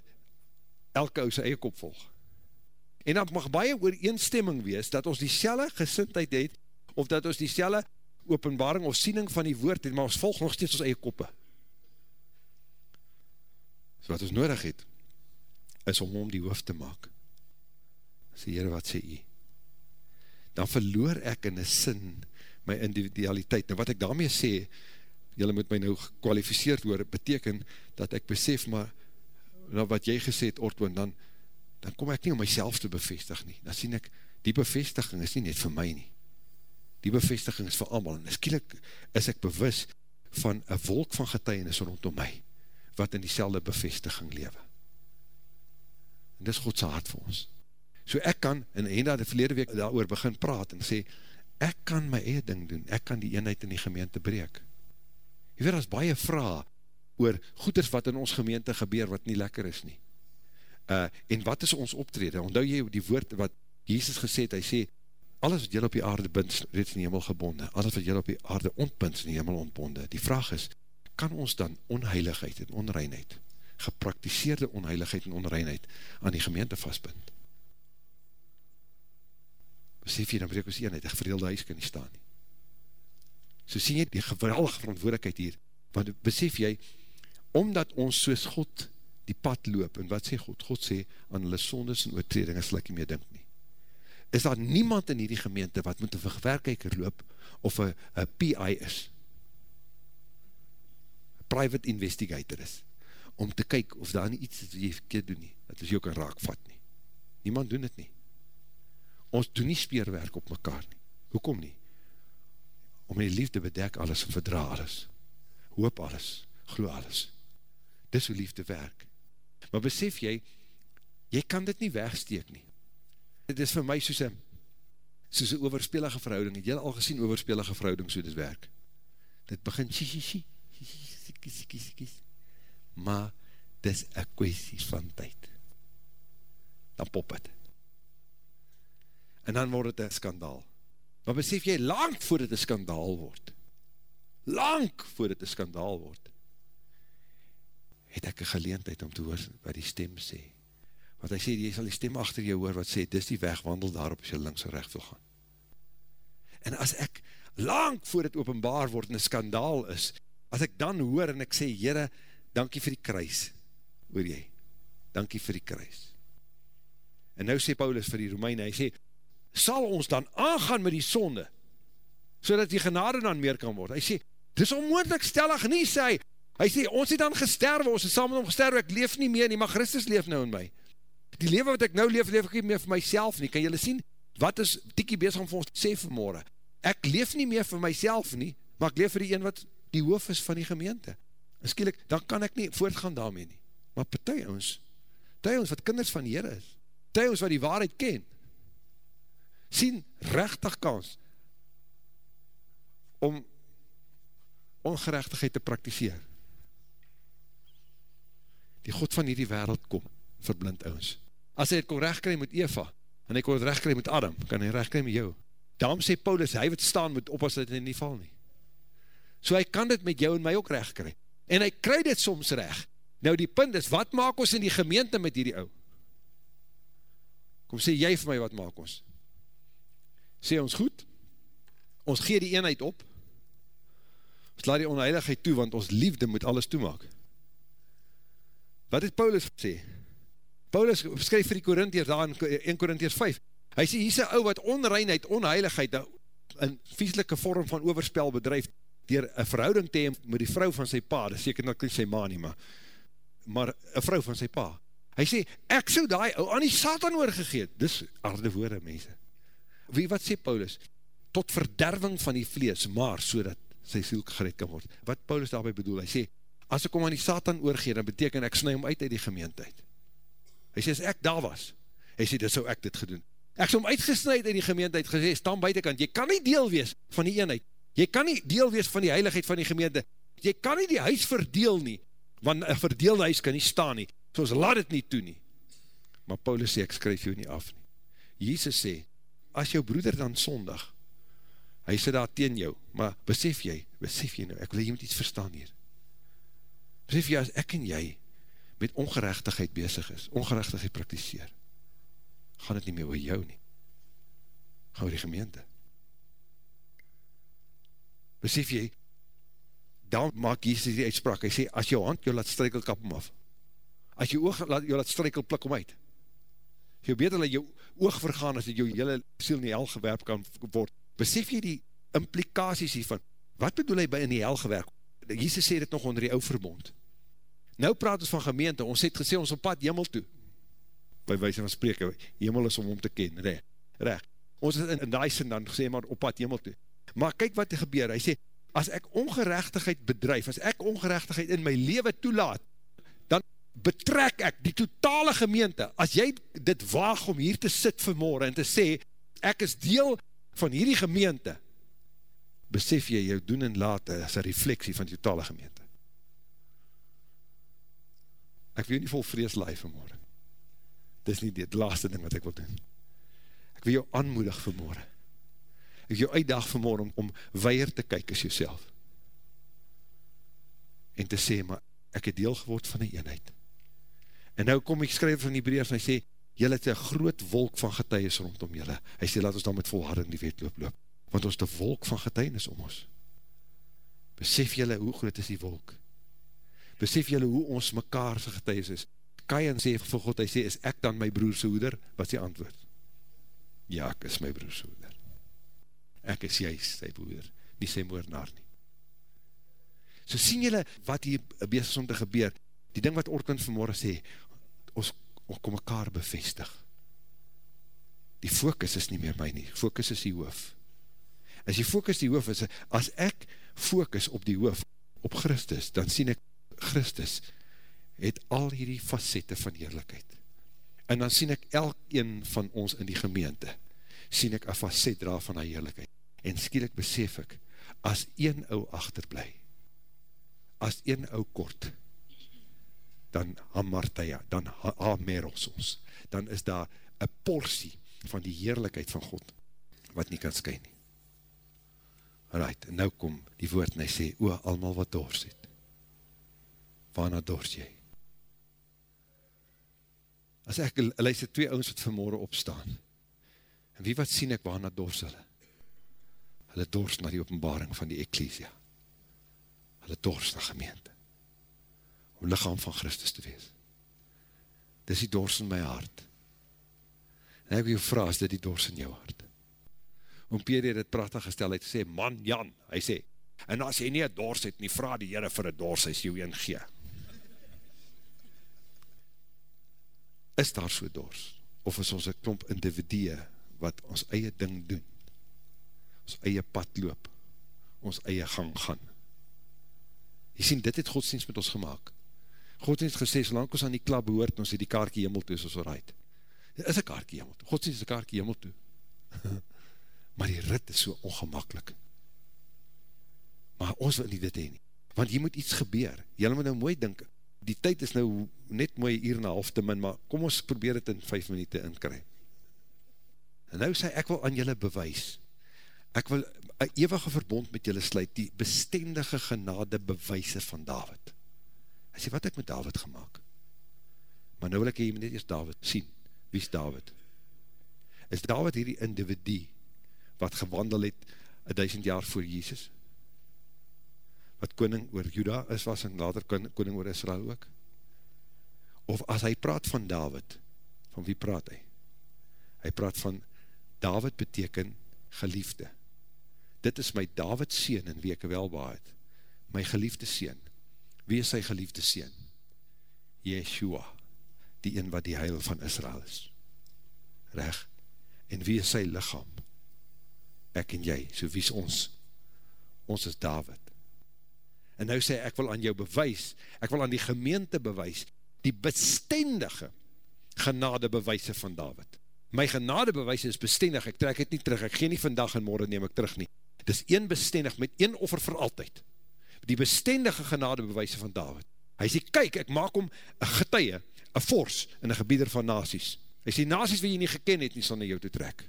elke ou sy eie kop volg, en dat mag baie ooreenstemming wees, dat ons die selle gesintheid het, of dat ons die selle openbaring of siening van die woord het, maar ons volg nog steeds ons eie koppe, so wat ons nodig het, is om om die hoofd te maak, sê Heere wat sê jy, dan verloor ek in een sin my individualiteit. Nou wat ek daarmee sê, jylle moet my nou gekwalificeerd word, beteken dat ek besef, maar nou wat jy gesê het, Ortwin, dan, dan kom ek nie om myself te bevestig nie. Dan sien ek, die bevestiging is nie net vir my nie. Die bevestiging is vir allemaal. En skielik is ek bewus van een wolk van getuienis rondom my, wat in die bevestiging lewe. En dis Godse hart vir ons. So ek kan, en Henda die verlede week daar begin praat en sê, ek kan my eie ding doen, ek kan die eenheid in die gemeente breek. Jy weet, as baie vraag oor goeders wat in ons gemeente gebeur wat nie lekker is nie. Uh, en wat is ons optrede? Ondou jy die woord wat Jesus gesê het, hy sê, alles wat jy op die aarde bind, reeds in die hemel gebonde, alles wat jy op die aarde ontbind, in die hemel ontbonde. Die vraag is, kan ons dan onheiligheid en onreinheid, gepraktiseerde onheiligheid en onreinheid aan die gemeente vastbind? besef jy, dan breek ons eenheid, een verdeelde huis kan nie staan nie. So sien jy die geweldige verantwoordigheid hier, want besef jy, omdat ons soos God die pad loop, en wat sê God? God sê, aan hulle sondes en oortredinge sal ek nie meer dink nie. Is daar niemand in hierdie gemeente wat moet een verwerkijker loop, of een PI is? private investigator is, om te kyk of daar nie iets is wat jy verkeerd doen nie, dat ons jou kan raakvat nie. Niemand doen het nie. Ons doen nie speerwerk op mekaar nie. Hoekom nie? Om die liefde bedek alles verdra alles. Hoop alles, glo alles. Dis hoe liefde werk. Maar besef jy, jy kan dit nie wegsteek nie. Dit is vir my soos een, soos een overspelige verhouding. Het jy al gesien overspelige verhouding so dit werk? Dit begin xie, xie, xie, xie, xie, maar dit is een kwestie van tyd. Dan pop het. En dan word het een skandaal. Maar besef jy, lang voor het een skandaal word, lang voor het een skandaal word, het ek een geleentheid om te hoor wat die stem sê. Want hy sê, jy sal die stem achter jou hoor wat sê, dis die weg, wandel daarop as jy links en recht wil gaan. En as ek lang voor het openbaar word en een skandaal is, as ek dan hoor en ek sê, Heere, dankie vir die kruis, hoor jy, dankie vir die kruis. En nou sê Paulus vir die Romeine, hy sê, sal ons dan aangaan met die sonde, so dat die genade dan meer kan word. Hy sê, dis onmoendlik stellig nie, sê hy, hy sê, ons het dan gesterwe, ons het saam met hom gesterwe, ek leef nie meer nie, maar Christus leef nou in my. Die leven wat ek nou leef, leef ek nie meer vir myself nie. Kan julle sien, wat is Tiekie bezig om vir ons te sê vanmorgen? Ek leef nie meer vir myself nie, maar ek leef vir die een wat die hoof is van die gemeente. En skielik, dan kan ek nie voortgaan daarmee nie. Maar partij ons, partij ons wat kinders van die Heer is, partij ons wat die waarheid ken, sien rechtig kans om ongerechtigheid te praktiseer die God van hierdie wereld kom, verblind ons. As hy het kon recht kry met Eva, en hy kon het recht kry met Adam, kan hy recht kry met jou. Daarom sê Paulus, hy wat staan moet oppas dat hy nie val nie. So hy kan dit met jou en my ook recht kry. En hy kry dit soms recht. Nou die punt is, wat maak ons in die gemeente met hierdie ou? Kom sê jy vir my, wat maak ons? Sê ons goed? Ons gee die eenheid op. Ons laat die onheiligheid toe, want ons liefde moet alles toemaak. Wat het Paulus gesê? Paulus skryf vir die Korintiërs daar in 1 Korintiërs 5. Hy sê, hier is een ou wat onreinheid, onheiligheid, een vieslike vorm van overspel bedrijf, dier een verhouding te heen met die vrou van sy pa, dat seker nou nie sy ma nie, maar, maar een vrou van sy pa. Hy sê, ek so die ou aan die Satan oorgegeet. Dis arde woorde, mense. Wie wat sê Paulus? Tot verderving van die vlees, maar so dat sy siel gered kan word. Wat Paulus daarby bedoel, hy sê, as ek om aan die Satan oorgeer, dan beteken ek snui om uit uit die gemeenteheid. Hy sê, as ek daar was, hy sê, dit sou ek dit gedoen. Ek sou om uitgesnuid uit die gemeenteheid gesê, staan buitenkant, jy kan nie deel wees van die eenheid, jy kan nie deel wees van die heiligheid van die gemeente, jy kan nie die huis verdeel nie, want een verdeelde huis kan nie staan nie, soos laat het nie toe nie. Maar Paulus sê, ek skryf jou nie af nie. Jesus sê, as jou broeder dan sondag, hy sê daar teen jou, maar besef jy, besef jy nou, ek wil jy moet iets verstaan hier, besef jy, as ek en jy met ongerechtigheid bezig is, ongerechtigheid praktiseer, gaan het nie meer oor jou nie, gaan oor die gemeente. Besef jy, dan maak Jesus die uitspraak, hy sê, as jou hand jou laat strykel, kap hem af. As jou oog laat, jou laat strykel, plik om uit. Jou beter laat jou oog vergaan, as jou hele siel in die hel gewerp kan word. Besef jy die implikaties hiervan, wat bedoel hy by in die hel gewerp? Jesus sê dit nog onder die ou verbond. Nou praat ons van gemeente, ons het gesê ons op pad hemel toe, by wijze van spreken, hemel is om om te ken, recht, recht. Ons het in, in die sin dan gesê, maar op pad hemel toe. Maar kyk wat er gebeur, hy sê, as ek ongerechtigheid bedrijf, as ek ongerechtigheid in my leven toelaat, dan betrek ek die totale gemeente, as jy dit waag om hier te sit vanmorgen en te sê, ek is deel van hierdie gemeente, besef jy jou doen en laat as een refleksie van die totale gemeente ek wil jou nie vol vrees laai vanmorgen. Dit is nie die laatste ding wat ek wil doen. Ek wil jou aanmoedig vanmorgen. Ek wil jou uitdag vanmorgen om, om weier te kyk as jouself. En te sê, maar ek het deel geword van die eenheid. En nou kom ek skryf van die breers en hy sê, jylle het een groot wolk van getuies rondom jylle. Hy sê, laat ons dan met volharding die wetloop loop. Want ons de wolk van getuies om ons. Besef jylle hoe groot is die wolk? besef julle hoe ons mekaar sy getuies is. Kajan sê vir God, hy sê, is ek dan my broerse hoeder? Wat is die antwoord? Ja, ek is my broerse hoeder. Ek is juist sy broeder, nie sy moornaar nie. So sien julle wat hier bezig is om te gebeur, die ding wat Orkland vanmorgen sê, ons, ons kom mekaar bevestig. Die focus is nie meer my nie, focus is die hoof. As die focus die hoof is, as ek focus op die hoof, op Christus, dan sien ek Christus het al hierdie facette van eerlijkheid. En dan sien ek elkeen van ons in die gemeente, sien ek een facet dra van die eerlijkheid. En skielik besef ek, as een ou achterblij, as een ou kort, dan hamartaya, dan hameros ons, dan is daar een portie van die heerlijkheid van God, wat nie kan skyn nie. Right, nou kom die woord en hy sê, o, allemaal wat dors het, waarna dors jy? As ek luister twee ouwens wat vanmorgen opstaan, en wie wat sien ek waarna dors hulle? Hulle dors na die openbaring van die Ecclesia. Hulle dors na gemeente. Om lichaam van Christus te wees. Dis die dors in my hart. En ek wil jou vraag, is dit die dors in jou hart? Oom Peter het prachtig gestel, hy het gesê, man Jan, hy sê, en as jy nie een dors het, nie vraag die Heere vir een dors, hy sê jou een gee. Is daar so dors? Of is ons een klomp individue, wat ons eie ding doen, ons eie pad loop, ons eie gang gaan. Jy sien, dit het godsdienst met ons gemaakt. Godsdienst gesê, solang ons aan die klap behoort, ons het die kaartje hemel toe, is ons alright. Dit is een kaartje hemel toe. Godsdienst is een kaartje hemel toe. maar die rit is so ongemakkelijk. Maar ons wil nie dit heen. Want hier moet iets gebeur. Julle moet nou mooi dink, die tyd is nou net mooi uur en half te min, maar kom ons probeer het in vijf minuut inkry. En nou sê ek wil aan julle bewys, ek wil een eeuwige verbond met julle sluit, die bestendige genade bewijse van David. Hy sê, wat ek met David gemaakt? Maar nou wil ek jy net eerst David sien. Wie is David? Is David hierdie individu wat gewandel het een duisend jaar voor Jezus? Wat koning oor Juda is was en later koning oor Israel ook? Of as hy praat van David, van wie praat hy? Hy praat van David beteken geliefde. Dit is my David sien in wie ek welbaard. My geliefde sien. Wie is sy geliefde sien? Yeshua die een wat die heil van Israel is. Reg? En wie is sy lichaam? Ek en jy, so wie is ons? Ons is David. En nou sê ek wil aan jou bewys, ek wil aan die gemeente bewys, die bestendige genade bewijse van David. My genade bewijse is bestendig, ek trek het nie terug, ek gee nie vandag en morgen neem ek terug nie. Het is een bestendig met een offer vir altyd. Die bestendige genade bewijse van David. Hy sê, kyk, ek maak om een getuie, een fors in een gebieder van nasies. Hy sê, nasies wat jy nie geken het, nie sal na jou toe trek.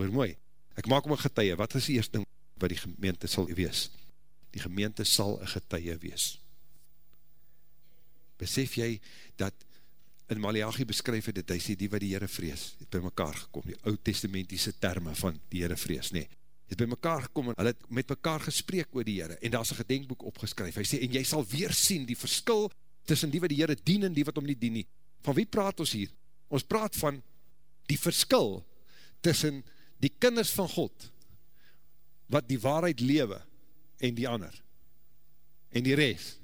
Hoor mooi, ek maak om een getuie, wat is die eerste ding wat die gemeente sal wees? Die gemeente sal een getuie wees. Besef jy dat in Malachi beskryf het, dat hy sê, die wat die Heere vrees, het by mekaar gekom, die oud-testamentiese termen van die Heere vrees, nee, het by mekaar gekom en hulle het met mekaar gespreek oor die Heere, en daar is een gedenkboek opgeskryf, hy sê, en jy sal weer sien die verskil tussen die wat die Heere dien en die wat om nie dien nie. Van wie praat ons hier? Ons praat van die verskil tussen die kinders van God, wat die waarheid lewe, en die ander, en die rest.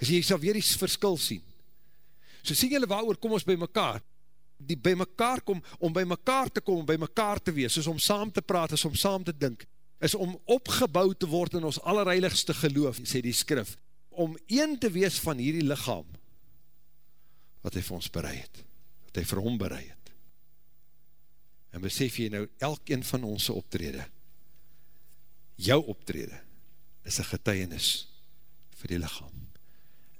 Dus jy sal weer die verskil sien. So sien julle waar kom ons by mekaar, die by mekaar kom, om by mekaar te kom, om by mekaar te wees, is om saam te praat, is om saam te dink, is om opgebouw te word in ons allerheiligste geloof, sê die skrif, om een te wees van hierdie lichaam, wat hy vir ons bereid het, wat hy vir hom bereid het. En besef jy nou, elk een van ons optrede, jou optrede, is een getuienis vir die lichaam.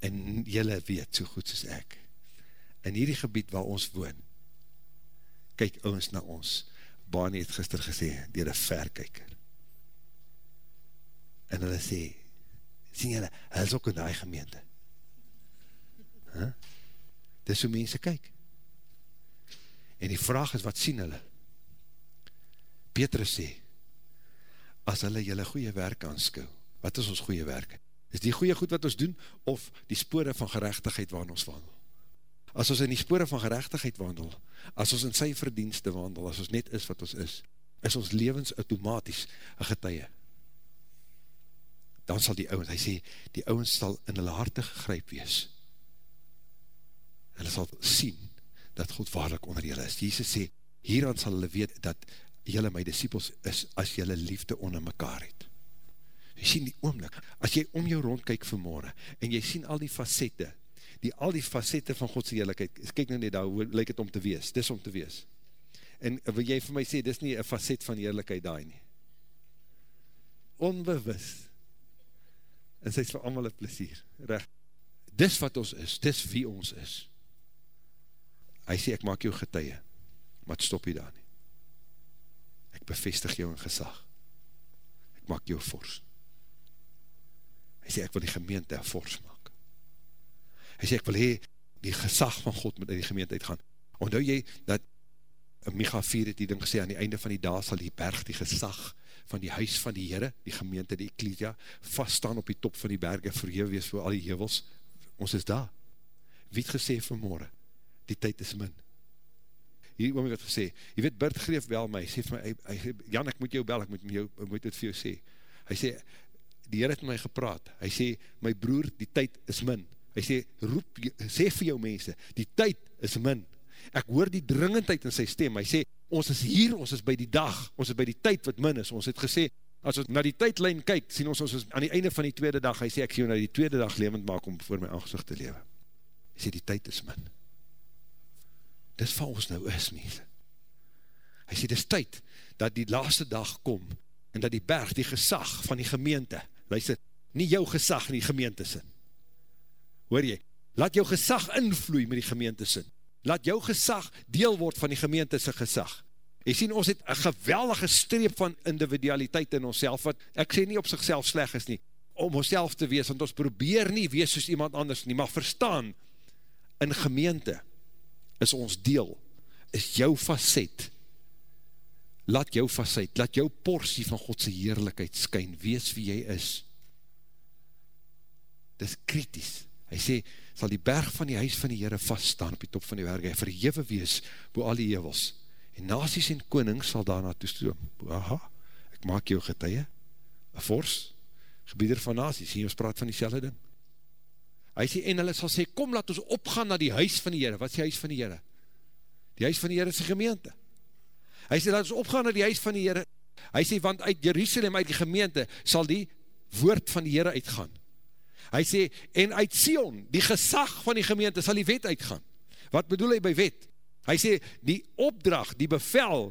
En jylle weet so goed soos ek, in hierdie gebied waar ons woon, kyk ons na ons, Bani het gister gesê, dier een verkyker. En hulle sê, sien julle, hy is ook in die gemeente. Huh? Dis hoe mense kyk. En die vraag is, wat sien hulle? Petrus sê, as hulle julle goeie werk aanskou, wat is ons goeie werk? Is die goeie goed wat ons doen, of die spore van gerechtigheid waarin ons wandel? As ons in die spore van gerechtigheid wandel, as ons in sy verdienste wandel, as ons net is wat ons is, is ons levens automatisch een getuie dan sal die ouwens, hy sê, die ouwens sal in hulle harte gegryp wees. Hulle sal sien, dat God waarlik onder julle is. Jesus sê, hieraan sal hulle weet, dat julle my disciples is, as julle liefde onder mekaar het. Jy sien die oomlik, as jy om jou rond kyk vanmorgen, en jy sien al die facette, die al die facette van Godse heerlijkheid, kyk nou net daar, hoe lyk het om te wees, dis om te wees. En wil jy vir my sê, dis nie een facet van heerlijkheid daar nie. Onbewus. En sy is vir allemaal een plezier. Recht. Dis wat ons is, dis wie ons is. Hy sê, ek maak jou getuie, maar het stop jy daar nie. Bevestig jou in gezag. Ek maak jou fors. Hy sê, ek wil die gemeente een fors maak. Hy sê, ek wil hee, die gezag van God moet in die gemeente uitgaan. Ondou jy, dat Micha 4 het die ding gesê, aan die einde van die dag sal die berg, die gezag van die huis van die Heere, die gemeente, die Ecclesia, vaststaan op die top van die berge, verhewe wees voor al die hevels, ons is daar. Wie het gesê vanmorgen? Die tyd is min. Hier oom het gesê, jy weet, Bert Greef bel my, sê vir my, hy, Jan, ek moet jou bel, ek moet, jou, ek moet het vir jou sê. Hy sê, die Heer het met my gepraat, hy sê, my broer, die tyd is min. Hy sê, roep, sê vir jou mense, die tyd is min. Ek hoor die dringendheid in sy stem, hy sê, ons is hier, ons is by die dag, ons is by die tyd wat min is, ons het gesê, as ons na die tydlijn kyk, sien ons, ons is aan die einde van die tweede dag, hy sê, ek sê jou na die tweede dag levend maak, om voor my aangezicht te lewe. Hy sê, die tyd is min. Dis wat ons nou is, mense. Hy sê, dis tyd, dat die laaste dag kom, en dat die berg, die gesag van die gemeente, luister, nie jou gesag in die gemeente sin. Hoor jy, laat jou gesag invloei met die gemeente sin. Laat jou gesag deel word van die gemeente sy gesag. Jy sien, ons het een geweldige streep van individualiteit in ons wat ek sê nie op sigself sleg is nie, om ons te wees, want ons probeer nie wees soos iemand anders nie, maar verstaan, in gemeente is ons deel, is jou facet, laat jou facet, laat jou portie van Godse heerlijkheid skyn, wees wie jy is. Dit is kritisch. Hy sê, sal die berg van die huis van die Heere vaststaan op die top van die hy verhewe wees bo al die hevels, en nazies en konings sal daarna toestroom. Aha, ek maak jou getuie, een fors, gebieder van nazies, hier ons praat van die selle ding. Hy sê, en hulle sal sê, kom laat ons opgaan na die huis van die Heere, wat is die huis van die Heere? Die huis van die Heere is die gemeente. Hy sê, laat ons opgaan na die huis van die Heere. Hy sê, want uit Jerusalem, uit die gemeente, sal die woord van die Heere uitgaan. Hy sê, en uit Sion, die gesag van die gemeente, sal die wet uitgaan. Wat bedoel hy by wet? Hy sê, die opdracht, die bevel,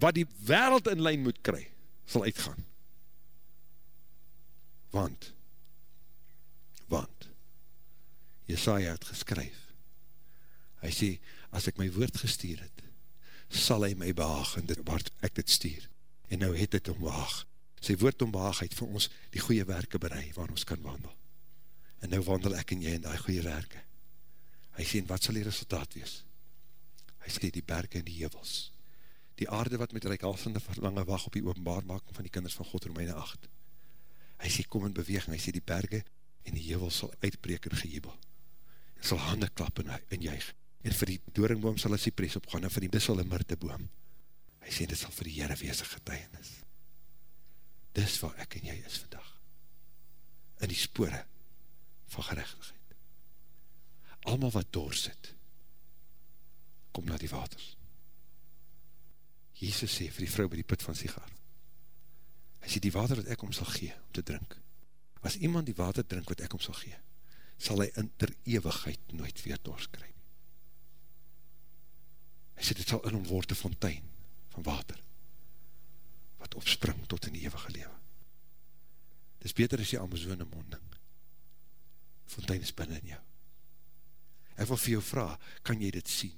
wat die wereld in lijn moet kry, sal uitgaan. Want, Jesaja het geskryf, hy sê, as ek my woord gestuur het, sal hy my behaag in dit waar ek dit stuur. En nou het het omwaag. Sy woord omwaag het vir ons die goeie werke berei waar ons kan wandel. En nou wandel ek en jy in die goeie werke. Hy sê, wat sal die resultaat wees? Hy sê, die berge en die hevels. Die aarde wat met reikhalsende verlange wacht op die openbaarmaking van die kinders van God, Romeine 8. Hy sê, kom in beweging. Hy sê, die berge en die hevels sal uitbreek in gejubel. En sal handen klap en, en juig en vir die dooringboom sal een cypress opgaan, en vir die bissel een myrteboom. Hy sê, dit sal vir die Heere wees een getuienis. Dis waar ek en jy is vandag. In die spore van gerechtigheid. Almal wat doorsit, kom na die waters. Jesus sê vir die vrou by die put van Sigar, hy sê, die water wat ek om sal gee, om te drink, as iemand die water drink wat ek om sal gee, sal hy in ter eeuwigheid nooit weer doorskryf. Hy sê, dit sal in hom word een fontein van water, wat opspring tot in die eeuwige lewe. Dit is beter as die Amazone monding. Fontein is binnen in jou. Ek wil vir jou vraag, kan jy dit sien?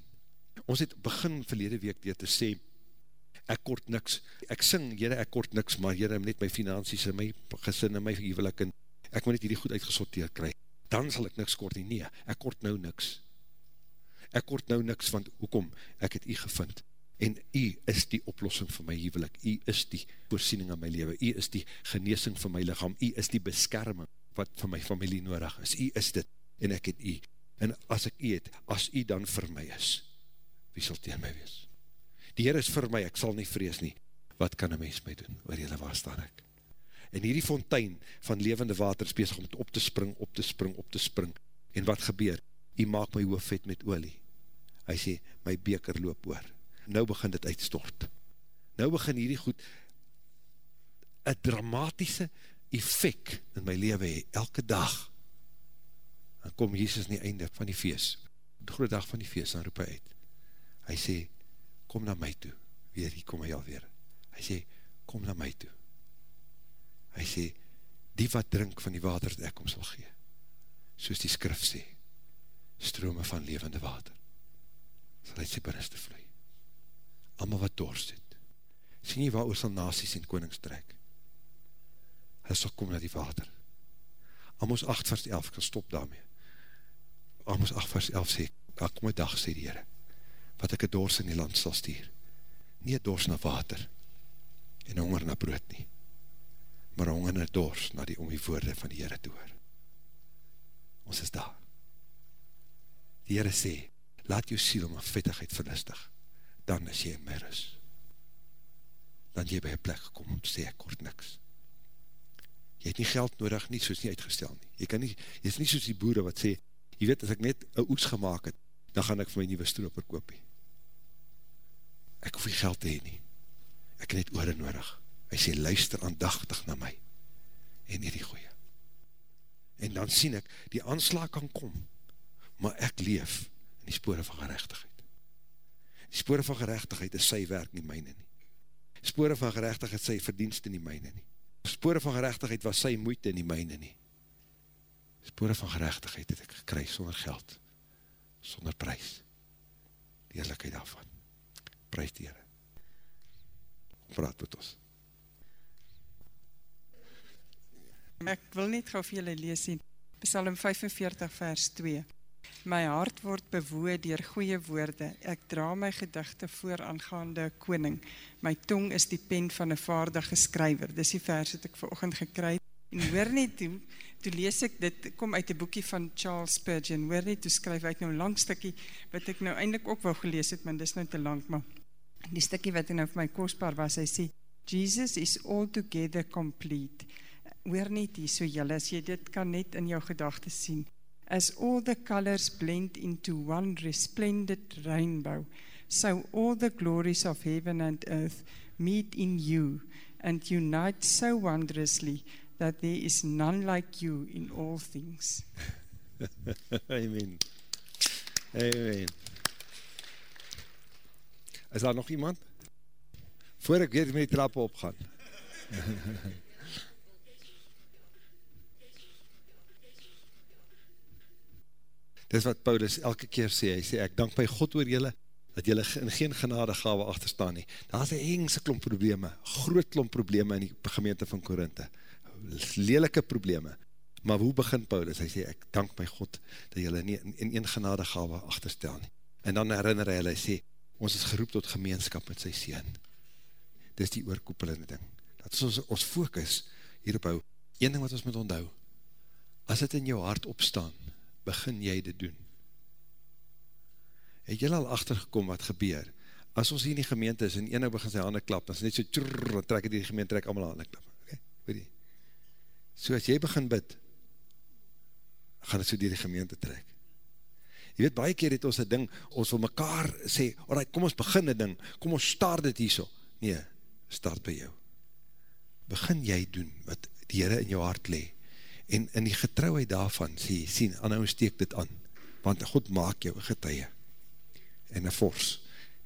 Ons het begin verlede week dier te sê, ek kort niks, ek sing, jyre, ek kort niks, maar jyre, net my finansies en my gesin en my huwelik en ek moet net hierdie goed uitgesorteerd kry. Dan sal ek niks kort nie. Nee, ek kort nou niks. Ek kort nou niks, want hoekom, ek het u gevind, en u is die oplossing vir my huwelik, u is die voorsiening in my leven, u is die geneesing vir my lichaam, u is die beskerming, wat vir my familie nodig is, u is dit, en ek het u, en as ek u het, as u dan vir my is, wie sal tegen my wees? Die Heer is vir my, ek sal nie vrees nie, wat kan een mens my doen, oor jylle waar staan ek? En hierdie fontein van levende water is bezig om op te spring, op te spring, op te spring, en wat gebeur? Hy maak my hoof vet met olie. Hy sê, my beker loop oor. Nou begin dit uitstort. Nou begin hierdie goed een dramatische effect in my leven hee, elke dag. Dan kom Jesus in die einde van die feest, die grote dag van die feest, dan roep hy uit. Hy sê, kom na my toe. Weer, hier kom hy alweer. Hy sê, kom na my toe. Hy sê, die wat drink van die water dat ek om sal gee, soos die skrif sê, strome van levende water, sal uit sy binneste vloei. Allemaal wat dorst het. Sien jy waar oor sal nasies en konings trek? Hy sal kom na die water. Amos 8 vers 11, kan stop daarmee. Amos 8 vers 11 sê, daar kom een dag, sê die Heere, wat ek een dors in die land sal stuur. Nie een dors na water, en honger na brood nie, maar honger na dors na die om die woorde van die Heere te hoor. Ons is daar. Die Heere sê, laat jou siel om een vettigheid verlustig, dan is jy in my rus. Dan jy by een plek gekom om te sê, ek kort niks. Jy het nie geld nodig, nie soos nie uitgestel nie. Jy, kan nie, jy is nie soos die boere wat sê, jy weet, as ek net een oes gemaakt het, dan gaan ek vir my nieuwe stroper koop. Ek hoef nie geld te heen nie ek het oore nodig. Hy sê, luister aandachtig na my, en nie die goeie. En dan sien ek, die aanslag kan kom, maar ek leef in die spore van gerechtigheid. Die spore van gerechtigheid is sy werk nie myne nie. Spore van gerechtigheid sy verdienst nie myne nie. Spore van gerechtigheid was sy moeite nie myne nie. Spore van gerechtigheid het ek gekry sonder geld, sonder prijs. Die eerlijkheid daarvan. Prijs die Heere praat met ons.
Ek wil net gauw vir julle lees in Psalm 45 vers 2. My hart word bewoe dier goeie woorde. Ek dra my gedigte voor aangaande koning. My tong is die pen van een vaardige skryver. Dis die vers wat ek verochend gekry. En hoor net toe, toe lees ek, dit kom uit die boekie van Charles Spurgeon, hoor net toe skryf ek nou lang stikkie, wat ek nou eindelijk ook wel gelees het, maar dis nou te lang, maar die stukkie wat nou vir my kostbaar was, hy sê, Jesus is altogether complete. Hoor net hier so jylle, as jy dit kan net in jou gedachte sien. As all the colors blend into one resplendent rainbow, so all the glories of heaven and earth meet in you and unite so wondrously that there is none like you in all things.
Amen. Amen. Is daar nog iemand? Voor ek weer met die trappe opgaan. Dis wat Paulus elke keer sê, hy sê, ek dank by God oor julle, dat julle in geen genade gave achterstaan nie. Daar is een hengse klomp probleme, groot klomp probleme in die gemeente van Korinthe. Lelike probleme. Maar hoe begin Paulus? Hy sê, ek dank by God, dat julle nie in, een genade gave achterstaan nie. En dan herinner hy, hy sê, ons is geroep tot gemeenskap met sy Seen. Dit is die oorkoepelende ding. Dat is ons, ons focus hierop hou. Eén ding wat ons moet onthou, as het in jou hart opstaan, begin jy dit doen. Het jy al achtergekom wat gebeur? As ons hier in die gemeente is, en ene begin sy handen klap, dan is net so tjurr, dan trek die gemeente, trek allemaal handen klap. Okay? Weet jy? So as jy begin bid, gaan het so die gemeente trek. Jy weet, baie keer het ons een ding, ons wil mekaar sê, alright, kom ons begin een ding, kom ons start dit hier so. Nee, start by jou. Begin jy doen wat die Heere in jou hart le. En in die getrouheid daarvan, sê, sien, anhou steek dit aan, want God maak jou een getuie, en een fors,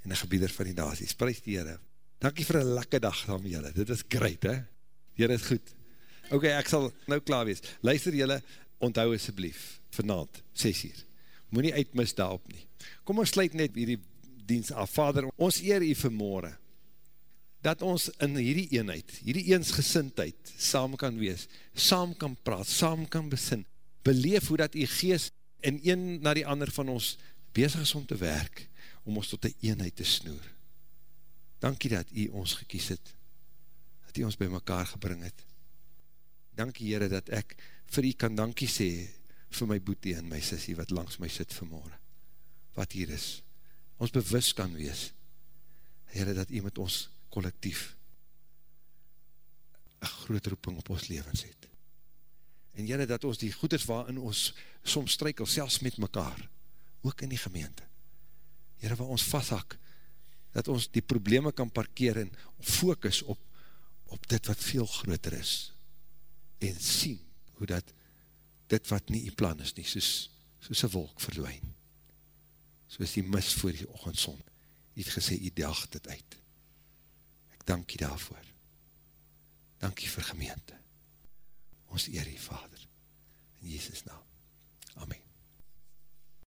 en een gebieder van die nazies. Prijs die Heere. Dankie vir een lekker dag dan met julle. Dit is great, hè? Die Heere is goed. Ok, ek sal nou klaar wees. Luister julle, onthou asjeblief, vanavond, 6 uur moet nie uitmis daarop nie. Kom ons sluit net hierdie dienst af. Vader, ons eer u vanmorgen, dat ons in hierdie eenheid, hierdie eensgesintheid, saam kan wees, saam kan praat, saam kan besin, beleef hoe dat die geest in een na die ander van ons bezig is om te werk, om ons tot die eenheid te snoer. Dankie dat u ons gekies het, dat u ons by mekaar gebring het. Dankie Heere dat ek vir u kan dankie sê, vir my boete en my sissie wat langs my sit vanmorgen. Wat hier is. Ons bewus kan wees. Heere, dat u met ons collectief een groot roeping op ons levens het. En jyre, dat ons die goeders waarin ons soms strykel, selfs met mekaar, ook in die gemeente, jyre, waar ons vasthak, dat ons die probleme kan parkeer en focus op, op dit wat veel groter is, en sien hoe dat dit wat nie die plan is nie, soos, soos een wolk verdwijn, soos die mis voor die ochendson, die het gesê, die dag dit uit. Ek dank jy daarvoor. Dank jy vir gemeente. Ons eer die Vader. In Jesus naam. Amen.